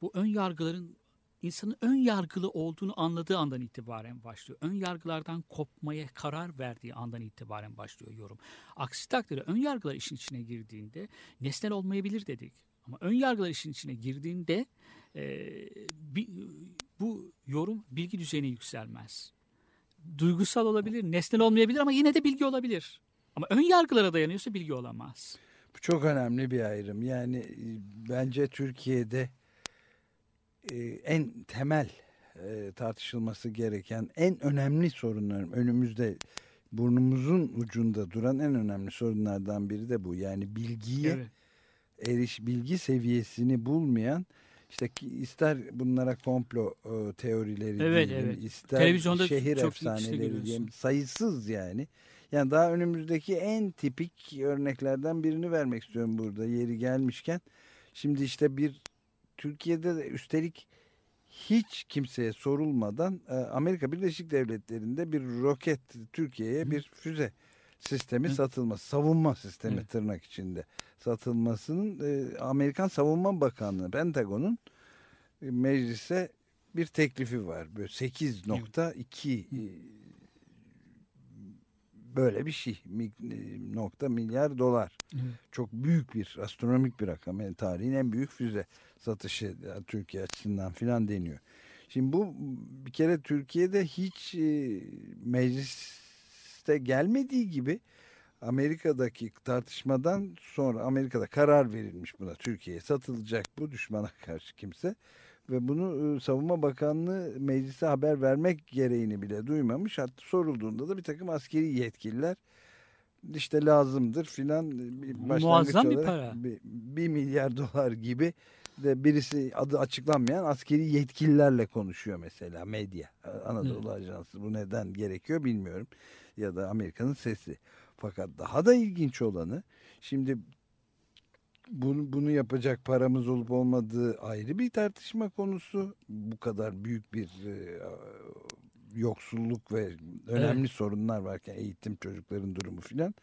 bu ön yargıların insanın ön yargılı olduğunu anladığı andan itibaren başlıyor. Ön yargılardan kopmaya karar verdiği andan itibaren başlıyor yorum. Aksi takdirde ön yargılar işin içine girdiğinde nesnel olmayabilir dedik. Ama ön yargılar işin içine girdiğinde e, bi- bu yorum bilgi düzeyine yükselmez. Duygusal olabilir, nesnel olmayabilir ama yine de bilgi olabilir. Ama ön yargılara dayanıyorsa bilgi olamaz. Bu çok önemli bir ayrım. Yani e, bence Türkiye'de e, en temel e, tartışılması gereken en önemli sorunlar önümüzde burnumuzun ucunda duran en önemli sorunlardan biri de bu. Yani bilgiye Evet. eriş bilgi seviyesini bulmayan işte ki ister bunlara komplo e, teorileri Evet, diyelim, evet. ister Televizyonda şehir efsaneleri diyelim sayısız yani. Yani daha önümüzdeki en tipik örneklerden birini vermek istiyorum burada yeri gelmişken. Şimdi işte bir Türkiye'de de üstelik hiç kimseye sorulmadan e, Amerika Birleşik Devletleri'nde bir roket Türkiye'ye bir füze sistemi Hı. satılması, savunma sistemi tırnak içinde satılmasının e, Amerikan Savunma Bakanlığı Pentagon'un e, meclise bir teklifi var. Böyle 8.2 e, böyle bir şey e, nokta milyar dolar. Evet. Çok büyük bir astronomik bir rakam. Yani tarihin en büyük füze satışı Türkiye açısından filan deniyor. Şimdi bu bir kere Türkiye'de hiç e, mecliste gelmediği gibi Amerika'daki tartışmadan sonra Amerika'da karar verilmiş buna. Türkiye'ye satılacak bu düşmana karşı kimse. Ve bunu Savunma Bakanlığı meclise haber vermek gereğini bile duymamış. Hatta sorulduğunda da bir takım askeri yetkililer işte lazımdır filan Muazzam bir para. Bir, bir milyar dolar gibi de birisi adı açıklanmayan askeri yetkililerle konuşuyor mesela medya. Anadolu Ajansı bu neden gerekiyor bilmiyorum. Ya da Amerika'nın sesi. Fakat daha da ilginç olanı şimdi bunu, bunu yapacak paramız olup olmadığı ayrı bir tartışma konusu. Bu kadar büyük bir e, yoksulluk ve önemli sorunlar varken eğitim çocukların durumu filan.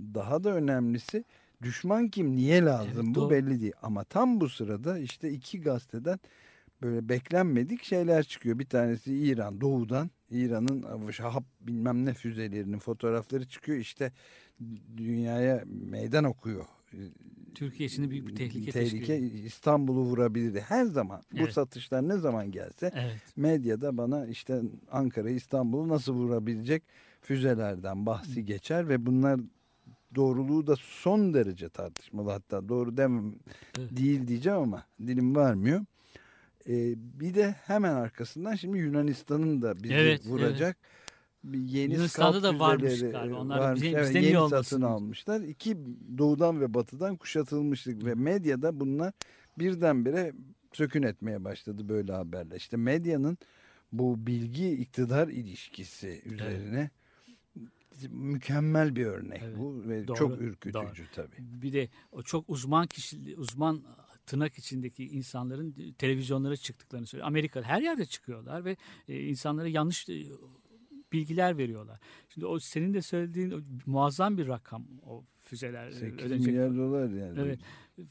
Daha da önemlisi düşman kim niye lazım Evet, bu doğru. belli değil. Ama tam bu sırada işte iki gazeteden böyle beklenmedik şeyler çıkıyor. Bir tanesi İran doğudan İran'ın Şahap bilmem ne füzelerinin fotoğrafları çıkıyor. İşte dünyaya meydan okuyor. Türkiye için büyük bir tehlike, Tehlike. İstanbul'u vurabilirdi. Her zaman bu Evet. satışlar ne zaman gelse Evet. medyada bana işte Ankara İstanbul'u nasıl vurabilecek füzelerden bahsi geçer ve bunlar doğruluğu da son derece tartışmalı hatta doğru demem Evet. değil diyeceğim ama dilim varmıyor. Ee, bir de hemen arkasından şimdi Yunanistan'ın da bizi Evet, vuracak bir yeni Yunanistan'da da varmış galiba. Onlar varmış. bize- Evet, yeni olmasın. satın almışlar. İki doğudan ve batıdan kuşatılmıştık ve medyada bunlar birdenbire sökün etmeye başladı böyle haberler. İşte medyanın bu bilgi iktidar ilişkisi üzerine mükemmel bir örnek Evet, bu ve doğru, çok ürkütücü doğru. tabii. Bir de o çok uzman kişi, uzman tırnak içindeki insanların televizyonlara çıktıklarını söylüyor. Amerika'da her yerde çıkıyorlar ve e, insanlara yanlış bilgiler veriyorlar. Şimdi o senin de söylediğin muazzam bir rakam o füzeler. e, 8 ödenecek. milyar dolar yani. Evet.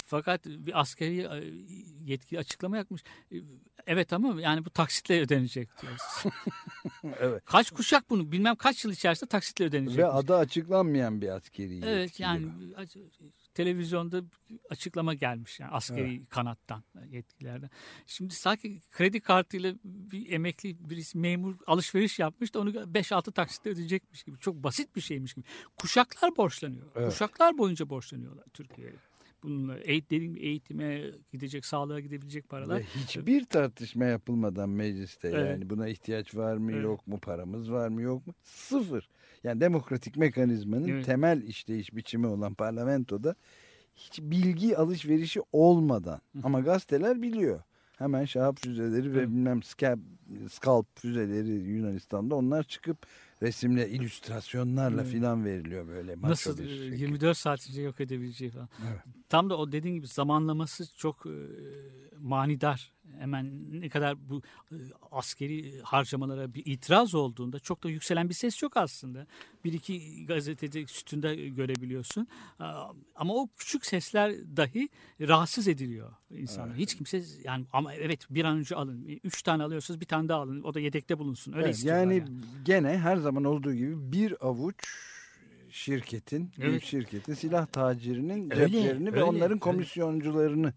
Fakat bir askeri e, yetkili açıklama yapmış. E, Evet ama yani bu taksitle ödenecek diyor. Evet. Kaç kuşak bunu bilmem kaç yıl içerisinde taksitle ödenecek. Ve adı açıklanmayan bir askeri Evet yetkili yani var. aç- televizyonda açıklama gelmiş yani askeri kanattan yetkililerden. Şimdi sanki kredi kartıyla bir emekli birisi memur alışveriş yapmış da onu 5-6 taksitle ödeyecekmiş gibi. Çok basit bir şeymiş gibi. Kuşaklar borçlanıyor. Evet. Kuşaklar boyunca borçlanıyorlar Türkiye'ye. Bununla eğit, dediğim gibi eğitime gidecek, sağlığa gidebilecek paralar. Ve hiçbir tartışma yapılmadan mecliste Evet. yani buna ihtiyaç var mı Evet. yok mu paramız var mı yok mu sıfır. Yani demokratik mekanizmanın Evet. temel işleyiş biçimi olan parlamentoda hiç bilgi alışverişi olmadan ama gazeteler biliyor. Hemen şahap füzeleri ve Evet. bilmem scalp, scalp füzeleri Yunanistan'da onlar çıkıp resimle illüstrasyonlarla Evet. filan veriliyor böyle Nasıl bir e, şekilde. 24 saat içinde yok edebileceği falan. Evet. Tam da o dediğin gibi zamanlaması çok e, manidar. Hemen ne kadar bu e, askeri harcamalara bir itiraz olduğunda çok da yükselen bir ses yok aslında. Bir iki gazetede sütunda görebiliyorsun. Ama o küçük sesler dahi rahatsız ediliyor insanlar. Hiç kimse yani ama evet bir an önce alın. Üç tane alıyorsanız bir tane daha alın. O da yedekte bulunsun. Öyle Evet, istiyorlar yani, yani. gene her zaman olduğu gibi bir avuç şirketin, büyük Evet. şirketin silah tacirinin Öyle, ceplerini ve öyle, onların öyle.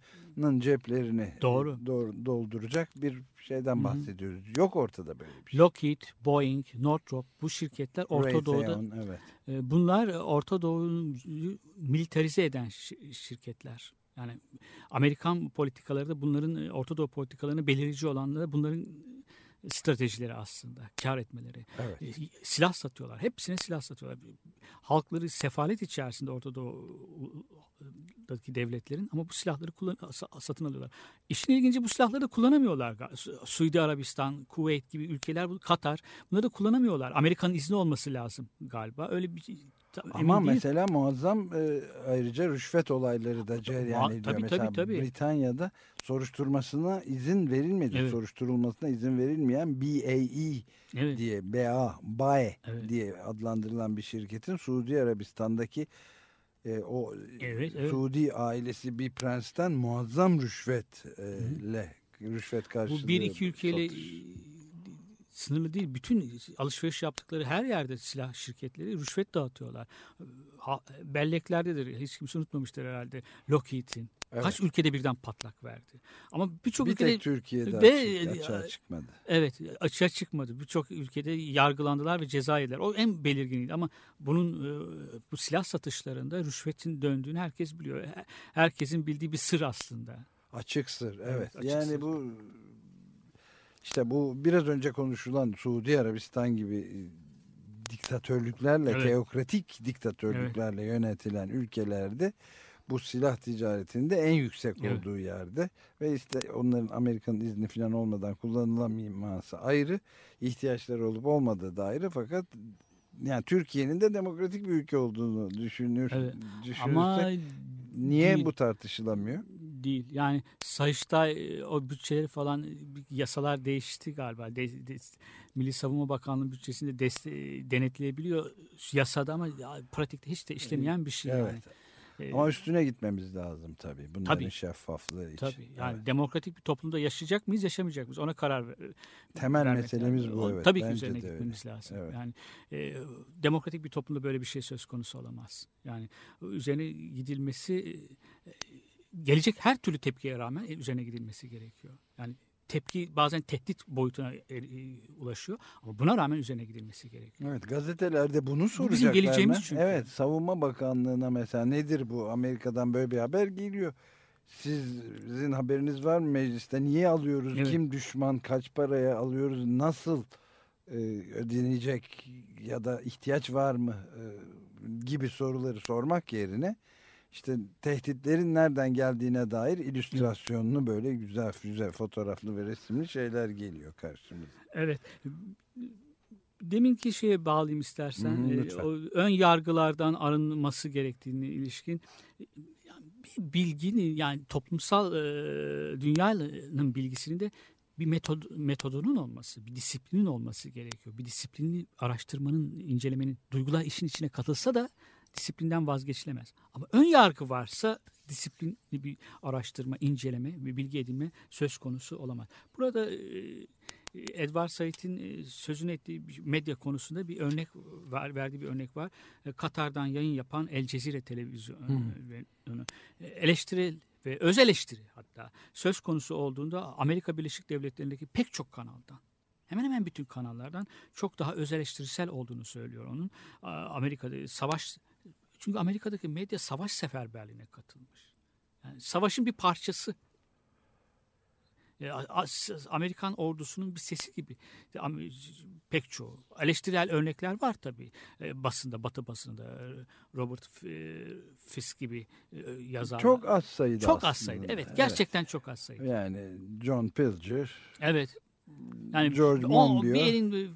Ceplerini Doğru. doğru- dolduracak bir şeyden Hı hı. bahsediyoruz. Yok ortada böyle bir şey. Lockheed, Boeing, Northrop bu şirketler Orta Doğu'da Raytheon, evet. E, Bunlar e, Orta Doğu'yu militarize eden şi- şirketler. Yani Amerikan politikaları da bunların e, Orta Doğu politikalarını belirici olanları bunların stratejileri aslında kar etmeleri. Evet. E, Silah satıyorlar. Hepsine silah satıyorlar. Halkları sefalet içerisinde Orta Doğu'daki devletlerin ama bu silahları kullan sa- satın alıyorlar. İşin ilginci bu silahları da kullanamıyorlar. Su- Suudi Arabistan, Kuveyt gibi ülkeler, Katar bunları da kullanamıyorlar. Amerika'nın izni olması lazım galiba. Öyle bir Ama değilim. mesela muazzam e, ayrıca rüşvet olayları da cereyan ediyor. tabii, mesela tabii, tabii. Britanya'da soruşturmasına izin verilmedi. Evet. Soruşturulmasına izin verilmeyen BAE Evet. diye BA, BAE Evet. diye adlandırılan bir şirketin Suudi Arabistan'daki e, o Evet, evet. Suudi ailesi bir prensten muazzam rüşvetle rüşvet karşılığı Bu bir iki ülkeyle satış. Sınırlı değil. Bütün alışveriş yaptıkları her yerde silah şirketleri rüşvet dağıtıyorlar. Ha, belleklerdedir. Hiç kimse unutmamıştır herhalde. Lockheed'in. Evet. Kaç ülkede birden patlak verdi. Ama birçok bir ülkede tek Türkiye'de ve- açık, açığa çıkmadı. Evet açığa çıkmadı. Birçok ülkede yargılandılar ve ceza yediler. O en belirginiydi ama bunun e, bu silah satışlarında rüşvetin döndüğünü herkes biliyor. Her- Herkesin bildiği bir sır aslında. Açık sır evet. açık yani sır. bu işte bu biraz önce konuşulan Suudi Arabistan gibi e, diktatörlüklerle, Evet. teokratik diktatörlüklerle yönetilen ülkelerde bu silah ticaretinde en yüksek Evet. olduğu yerde ve işte onların Amerika'nın izni falan olmadan kullanılamaması ayrı, ihtiyaçları olup olmadığı da ayrı fakat yani Türkiye'nin de demokratik bir ülke olduğunu düşünür, Evet. düşünürsek Ama niye değil. bu tartışılamıyor? Değil. Yani Sayıştay o bütçeleri falan yasalar değişti galiba. De, de- Milli Savunma Bakanlığı bütçesinde deste, denetleyebiliyor yasada ama pratikte hiç de işlemeyen bir şey Evet. yani. Ama üstüne gitmemiz lazım tabii. Bunların Tabii. şeffaflığı için. Tabii yani Evet. demokratik bir toplumda yaşayacak mıyız, yaşamayacak mıyız? Ona karar ver, Temel meselemiz lazım. bu evet. Tabii ki üzerine de öyle. gitmemiz lazım. Evet. Yani e, demokratik bir toplumda böyle bir şey söz konusu olamaz. Yani üzerine gidilmesi e, gelecek her türlü tepkiye rağmen e, üzerine gidilmesi gerekiyor. Yani tepki bazen tehdit boyutuna e, e, ulaşıyor ama buna rağmen üzerine gidilmesi gerekiyor. Evet gazetelerde bunu soracaklar geleceğimiz mı? çünkü. Evet savunma bakanlığına mesela nedir bu Amerika'dan böyle bir haber geliyor. Siz, sizin haberiniz var mı mecliste? Niye alıyoruz? Evet. Kim düşman? Kaç paraya alıyoruz? Nasıl e, ödenecek ya da ihtiyaç var mı? E, gibi soruları sormak yerine işte tehditlerin nereden geldiğine dair illüstrasyonlu böyle güzel güzel fotoğraflı ve resimli şeyler geliyor karşımıza. Evet. Deminki şeye bağlayayım istersen. Hı lütfen. o ön yargılardan arınması gerektiğine ilişkin e, yani bir bilginin yani toplumsal e, dünyanın bilgisinin de bir metod, metodunun olması, bir disiplinin olması gerekiyor. Bir disiplinli araştırmanın, incelemenin, duygular işin içine katılsa da disiplinden vazgeçilemez. Ama ön yargı varsa disiplinli bir araştırma, inceleme ve bilgi edinme söz konusu olamaz. Burada e, Edward Said'in e, sözünü ettiği medya konusunda bir örnek var, verdiği bir örnek var. E, Katar'dan yayın yapan El Cezire televizyonu ve onu e, eleştirel ve öz eleştiri hatta söz konusu olduğunda Amerika Birleşik Devletleri'ndeki pek çok kanaldan hemen hemen bütün kanallardan çok daha öz eleştirisel olduğunu söylüyor onun. Amerika'da savaş çünkü Amerika'daki medya savaş seferberliğine katılmış. Yani savaşın bir parçası. E, Amerikan ordusunun bir sesi gibi. Pek çoğu. Eleştirel örnekler var tabii. E, basında, batı basında. e, Robert Fisk gibi yazarlar. Çok az sayıda Çok az aslında. sayıda. Evet, gerçekten çok az sayıda. Yani John Pilger, Evet. Yani George Monbiot. bir elin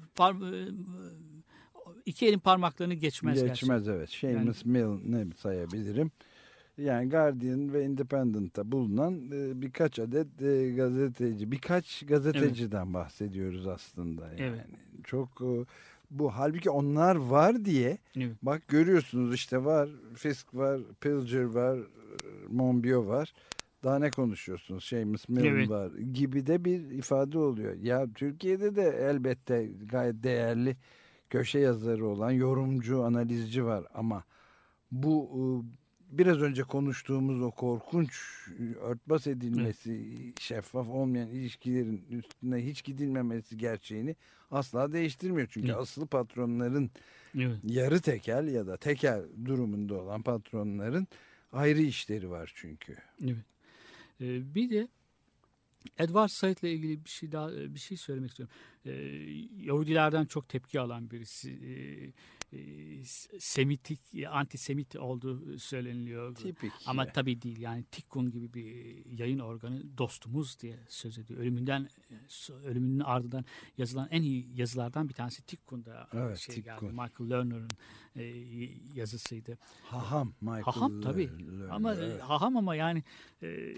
iki elin parmaklarını geçmez. Geçmez evet. Seamus Mill ne sayabilirim. Yani Guardian ve Independent'ta bulunan e, birkaç adet e, gazeteci, birkaç gazeteciden bahsediyoruz aslında. Yani Evet. çok e, bu halbuki onlar var diye Evet. bak görüyorsunuz işte var Fisk var, Pilger var, Monbiot var. Daha ne konuşuyorsunuz? Seamus Mill Evet. var gibi de bir ifade oluyor. Ya Türkiye'de de elbette gayet değerli köşe yazarı olan yorumcu, analizci var ama bu e, biraz önce konuştuğumuz o korkunç e, örtbas edilmesi, şeffaf olmayan ilişkilerin üstüne hiç gidilmemesi gerçeğini asla değiştirmiyor. Çünkü Evet. asıl patronların Evet. yarı tekel ya da tekel durumunda olan patronların ayrı işleri var çünkü. Evet. Ee, bir de Edward Said ile ilgili bir şey daha bir şey söylemek istiyorum. Ee, Yahudilerden çok tepki alan birisi. Ee, e, Semitik, antisemit olduğu söyleniliyor. Tipik. Ama tabii değil yani Tikkun gibi bir yayın organı dostumuz diye söz ediyor. Ölümünden ölümünün ardından yazılan en iyi yazılardan bir tanesi Tikkun'da Evet, şey Tikkun. geldi. Michael Lerner'ın e, yazısıydı. Haham Michael Haham tabii. Lerner, Ama evet. haham ama yani e,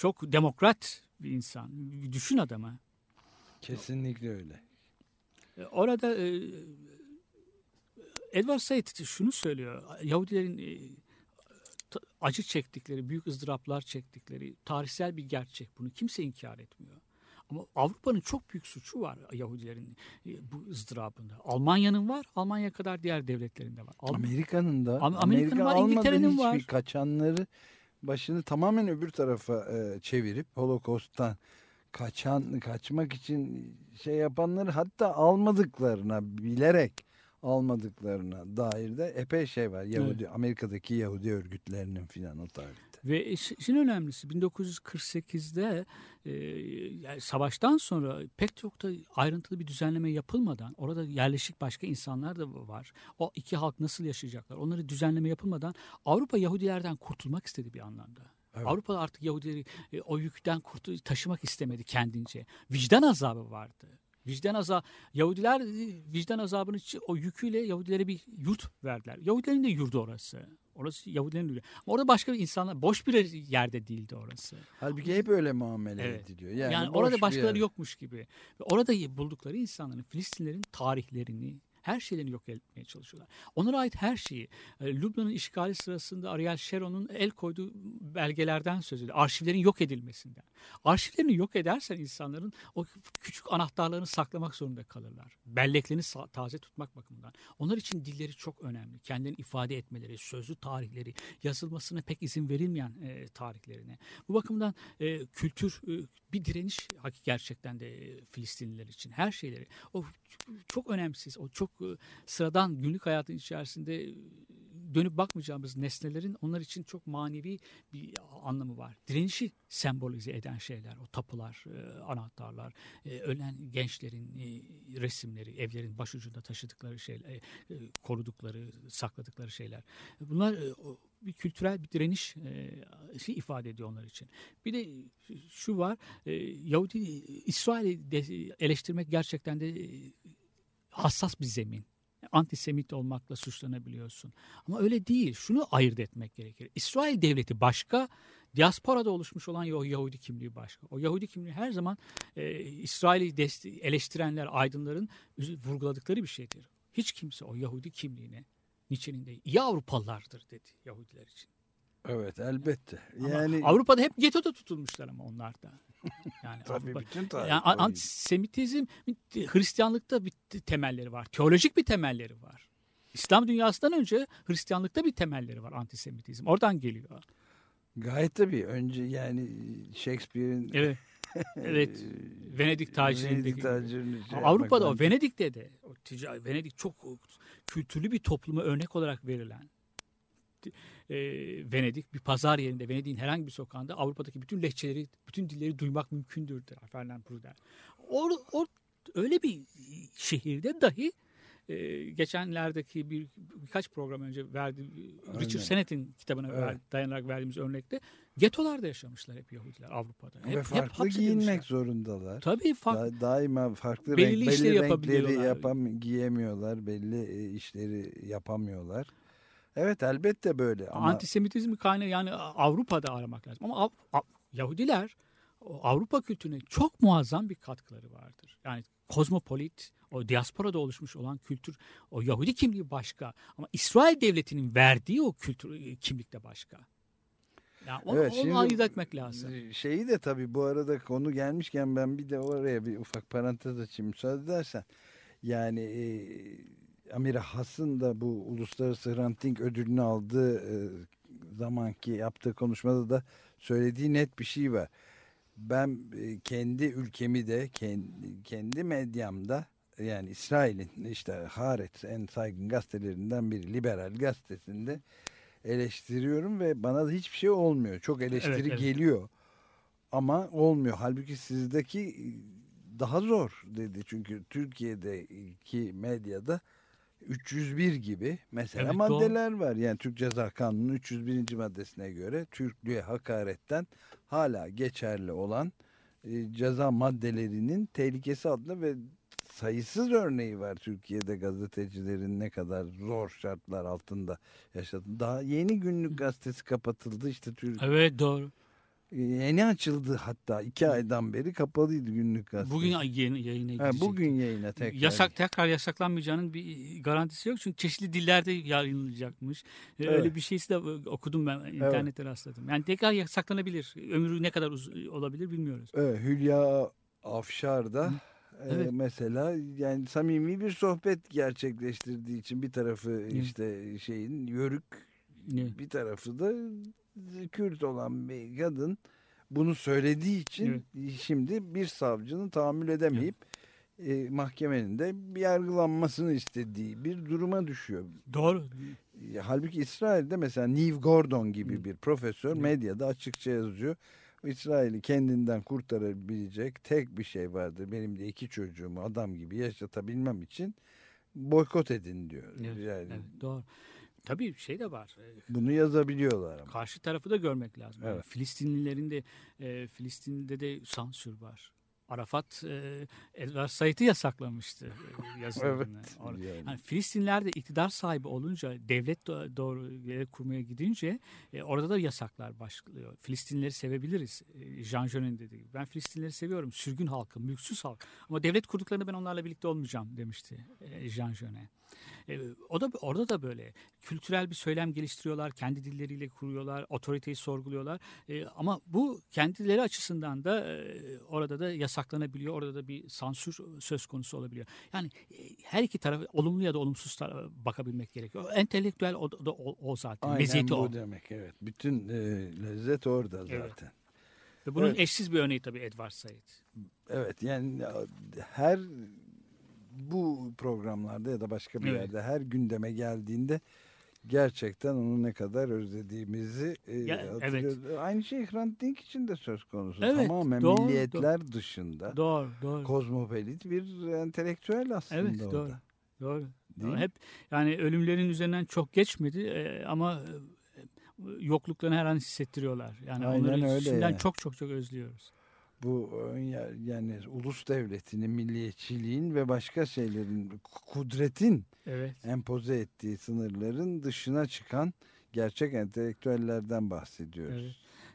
çok demokrat bir insan. Düşün adamı. kesinlikle öyle. E, Orada e, Edward Said şunu söylüyor. Yahudilerin e, acı çektikleri, büyük ızdıraplar çektikleri tarihsel bir gerçek. Bunu kimse inkar etmiyor. Ama Avrupa'nın çok büyük suçu var Yahudilerin bu ızdırabında. Almanya'nın var, Almanya kadar diğer devletlerinde var. Amerika'nın da Am- Amerika'nın Amerika var, İngiltere'nin var. kaçanları başını tamamen öbür tarafa e, çevirip Holocaust'tan kaçan kaçmak için şey yapanları hatta almadıklarına bilerek almadıklarına dair de epey şey var. Yahudi Amerika'daki Yahudi örgütlerinin filan o tarihte. Ve iş- işin önemlisi 1948'de e, yani savaştan sonra pek çok da ayrıntılı bir düzenleme yapılmadan orada yerleşik başka insanlar da var. O iki halk nasıl yaşayacaklar onları düzenleme yapılmadan Avrupa Yahudilerden kurtulmak istedi bir anlamda. Evet. Avrupa artık Yahudileri e, o yükten kurtul taşımak istemedi kendince. Vicdan azabı vardı. Vicdan azabı Yahudiler e, vicdan azabını o yüküyle Yahudilere bir yurt verdiler. Yahudilerin de yurdu orası. Orası Yahudilerin. Ama orada başka insanlar boş bir yerde değildi orası. Halbuki hep öyle muamele Evet. ediliyor. Yani, Yani, orada bir başkaları yer. yokmuş gibi. Ve orada buldukları insanların Filistinlerin tarihlerini, her şeylerini yok etmeye çalışıyorlar. Onlara ait her şeyi. e, Lübnan'ın işgali sırasında Ariel Sharon'un el koyduğu belgelerden söz ediyor. Arşivlerin yok edilmesinden. Arşivlerini yok edersen insanların o küçük anahtarlarını saklamak zorunda kalırlar. Belleklerini taze tutmak bakımından. Onlar için dilleri çok önemli. Kendilerini ifade etmeleri, sözlü tarihleri, yazılmasına pek izin verilmeyen e, tarihlerine. Bu bakımdan e, kültür e, bir direniş gerçekten de e, Filistinliler için. Her şeyleri. O çok önemsiz. O çok e, sıradan günlük hayatın içerisinde e, dönüp bakmayacağımız nesnelerin onlar için çok manevi bir anlamı var. Direnişi sembolize eden şeyler. O tapular, e, anahtarlar, ölen gençlerin resimleri, evlerin başucunda taşıdıkları şeyler, korudukları, sakladıkları şeyler. Bunlar bir kültürel bir direniş şey ifade ediyor onlar için. Bir de şu var, Yahudi İsrail'i eleştirmek gerçekten de hassas bir zemin. Antisemit olmakla suçlanabiliyorsun. Ama öyle değil. Şunu ayırt etmek gerekir. İsrail devleti başka, diasporada oluşmuş olan o Yahudi kimliği başka. O Yahudi kimliği her zaman e, İsrail'i eleştirenler, aydınların vurguladıkları bir şeydir. Hiç kimse o Yahudi kimliğine Nietzsche'nin de iyi Avrupalılardır dedi Yahudiler için. Evet elbette. Ama Yani Avrupa'da hep getoda tutulmuşlar ama onlar da. Yani Tabii Avrupa- bütün tarih yani antisemitizm Hristiyanlıkta bir temelleri var. Teolojik bir temelleri var. İslam dünyasından önce Hristiyanlıkta bir temelleri var antisemitizm. Oradan geliyor. gayet tabii önce yani Shakespeare'in Evet. Evet. Venedik tacirindeki Venedik tacirinin şey Avrupa'da o Venedik'te de o ticari, Venedik çok kültürlü bir topluma örnek olarak verilen e, Venedik bir pazar yerinde Venedik'in herhangi bir sokağında Avrupa'daki bütün lehçeleri, bütün dilleri duymak mümkündür der Ferdinand Brunel. Or, or, öyle bir şehirde dahi e, geçenlerdeki bir birkaç program önce verdi Richard. Sennett'in kitabına Evet. ver- dayanarak verdiğimiz örnekte getolarda yaşamışlar hep Yahudiler Avrupa'da. Ve farklı hapsedilmişler. giyinmek zorundalar. Tabii farklı. Da- daima farklı Belirli renk, işleri belli renkleri yapam giyemiyorlar, belli e, işleri yapamıyorlar. Evet elbette böyle ama Antisemitizmi kaynağı yani Avrupa'da aramak lazım. Ama Av- Av- Yahudiler Avrupa kültürüne çok muazzam bir katkıları vardır. Yani kozmopolit, o diasporada oluşmuş olan kültür, o Yahudi kimliği başka. Ama İsrail devletinin verdiği o kültür kimlik de başka. Yani onu, Evet, onu ayırt etmek lazım. e, şeyi de tabii bu arada konu gelmişken ben bir de oraya bir ufak parantez açayım müsaade edersen. Yani e, Amira Has'ın da bu Uluslararası Hrant Dink ödülünü aldığı e, zamanki yaptığı konuşmada da söylediği net bir şey var. Ben e, kendi ülkemi de kendi, kendi medyamda yani İsrail'in işte Haaretz en saygın gazetelerinden biri liberal gazetesinde eleştiriyorum ve bana da hiçbir şey olmuyor. Çok eleştiri Evet, evet. geliyor ama olmuyor. Halbuki sizdeki e, daha zor dedi. Çünkü Türkiye'deki medyada 301 gibi mesela Evet, maddeler var. Yani Türk Ceza Kanunu'nun 301. maddesine göre Türklüğe hakaretten hala geçerli olan e, ceza maddelerinin tehlikesi adlı ve sayısız örneği var Türkiye'de gazetecilerin ne kadar zor şartlar altında yaşadı. Daha yeni günlük gazetesi kapatıldı işte Türk Evet doğru. Yeni açıldı hatta iki aydan beri kapalıydı günlük gazete. Bugün yayına, yayına ha, gidecek. bugün yayına tekrar. Yasak tekrar yasaklanmayacağının bir garantisi yok çünkü çeşitli dillerde yayınlanacakmış. Ee, Öyle Evet. bir şeysi de okudum ben internette rastladım. Yani tekrar yasaklanabilir. Ömrü ne kadar uz- olabilir bilmiyoruz. Evet, Hülya Afşar'da e, Evet. mesela yani samimi bir sohbet gerçekleştirdiği için bir tarafı işte şeyin yörük bir tarafı da Kürt olan bir kadın bunu söylediği için şimdi bir savcının tahammül edemeyip e, mahkemenin de bir yargılanmasını istediği bir duruma düşüyor. Doğru. E, Halbuki İsrail'de mesela Neve Gordon gibi Hı. bir profesör Hı. medyada açıkça yazıyor. İsrail'i kendinden kurtarabilecek tek bir şey vardır. Benim de iki çocuğumu adam gibi yaşatabilmem için boykot edin diyor. Evet, Yani evet, doğru. Tabii şey de var. e, bunu yazabiliyorlar ama. Karşı tarafı da görmek lazım. Yani Evet. Filistinlilerin de e, Filistin'de de sansür var. Arafat e, Edward Said'i yasaklamıştı e, yazılarını. Evet. Yani. Yani Filistinler de iktidar sahibi olunca, devlet do- doğru yere kurmaya gidince e, orada da yasaklar başlıyor. Filistinlileri sevebiliriz. E, Jean Genet dediği gibi. Ben Filistinlileri seviyorum. Sürgün halkı, mülksüz halk. Ama devlet kurduklarında ben onlarla birlikte olmayacağım demişti e, Jean Genet. E, o da orada da böyle kültürel bir söylem geliştiriyorlar, kendi dilleriyle kuruyorlar, otoriteyi sorguluyorlar. E, ama bu kendileri açısından da e, orada da yasaklanabiliyor, orada da bir sansür söz konusu olabiliyor. Yani e, her iki tarafı olumlu ya da olumsuz bakabilmek gerekiyor. Entelektüel o, da o, o zaten, Aynen meziyeti bu o. demek evet. Bütün e, lezzet orada Evet. zaten. Ve bunun Evet. eşsiz bir örneği tabii Edward Said. Evet yani her bu programlarda ya da başka bir Evet. yerde her gündeme geldiğinde gerçekten onu ne kadar özlediğimizi e, Ya, hatırlıyoruz. Aynı şey Hrant Dink için de söz konusu. Evet, Tamamen doğru, milliyetler dışında Doğru, doğru. kozmopolit bir entelektüel aslında Evet, o doğru. Doğru. Değil? Hep yani ölümlerin üzerinden çok geçmedi e, ama e, yokluğunu her an hissettiriyor. Yani Aynen onları öyle şimdiden yani. çok çok çok özlüyoruz. Bu e, ya- yani ulus devletinin, milliyetçiliğin ve başka şeylerin, kudretin Evet. empoze ettiği sınırların dışına çıkan gerçek entelektüellerden bahsediyoruz. Evet.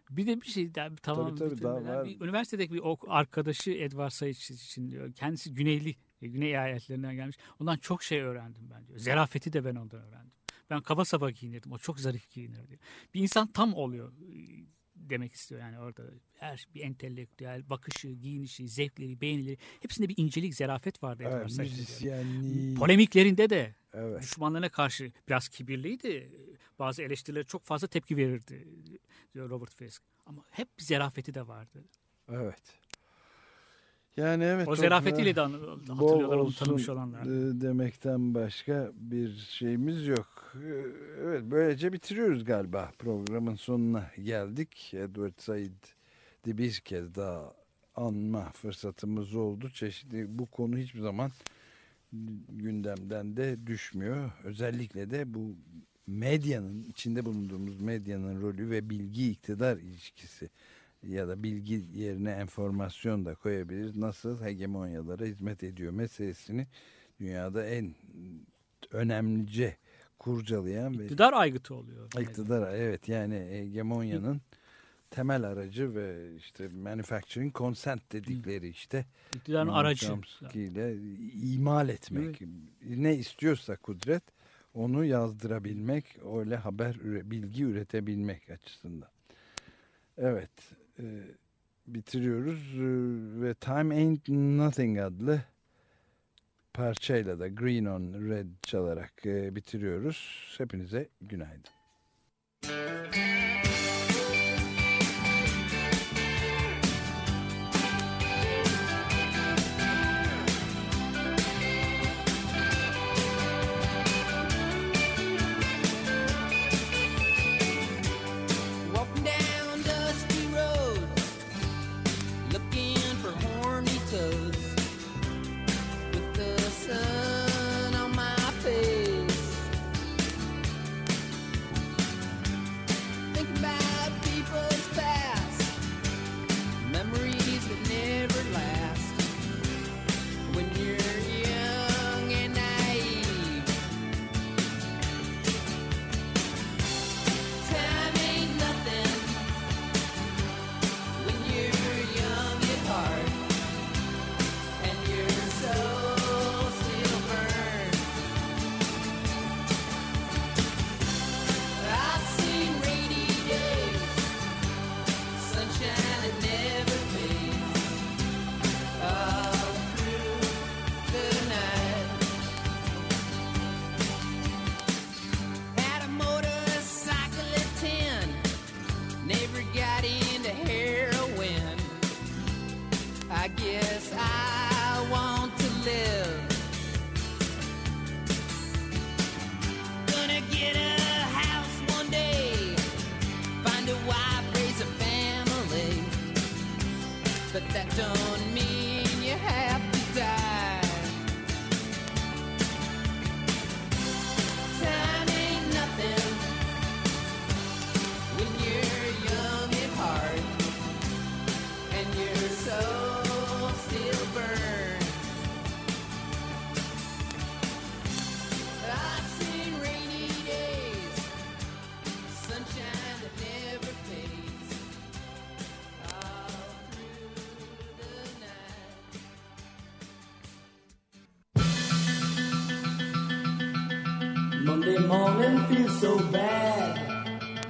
Bir de bir şey daha tamam tabii, daha bitirmeden, var. bir üniversitedeki bir arkadaşı Edward Said için diyor. Kendisi Güneyli, e, Güney eyaletlerinden gelmiş. Ondan çok şey öğrendim ben diyor. Zerafeti de ben ondan öğrendim. Ben kaba saba giyinirdim. O çok zarif giyinir diyor. Bir insan tam oluyor demek istiyor yani orada. Her bir entelektüel, bakışı, giyinişi, zevkleri, beğenileri hepsinde bir incelik, zerafet vardı Evet, müzisyenliği. Polemiklerinde de Evet. düşmanlarına karşı biraz kibirliydi. Bazı eleştirilere çok fazla tepki verirdi diyor Robert Fisk. Ama hep bir zerafeti de vardı. Evet. Yani evet. O zerafetiyle de hatırlıyorlar onu tanımış olanlar. e, demekten başka bir şeyimiz yok. E, Evet böylece bitiriyoruz galiba. Programın sonuna geldik. Edward Said'i bir kez daha anma fırsatımız oldu. Çeşitli bu konu hiçbir zaman gündemden de düşmüyor. Özellikle de bu medyanın içinde bulunduğumuz medyanın rolü ve bilgi iktidar ilişkisi ya da bilgi yerine enformasyon da koyabiliriz. Nasıl hegemonyalara hizmet ediyor meselesini dünyada en önemlice kurcalayan ve İktidar aygıtı oluyor. iktidar evet yani hegemonyanın temel aracı ve işte manufacturing consent dedikleri işte İktidarın aracı. İle imal etmek. Ne istiyorsa kudret onu yazdırabilmek, öyle haber, bilgi üretebilmek açısından. Evet, e, bitiriyoruz e, ve Time Ain't Nothing adlı parçayla da Green on Red çalarak e, bitiriyoruz. Hepinize günaydın. Walking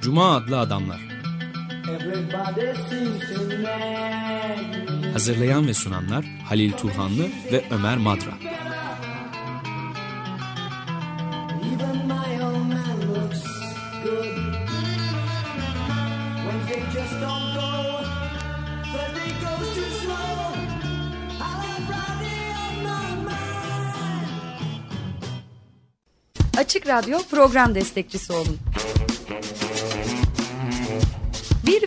Cuma adlı adamlar. Hazırlayan ve sunanlar Halil Turhanlı ve Ömer Madra. Açık Radyo program destekçisi olun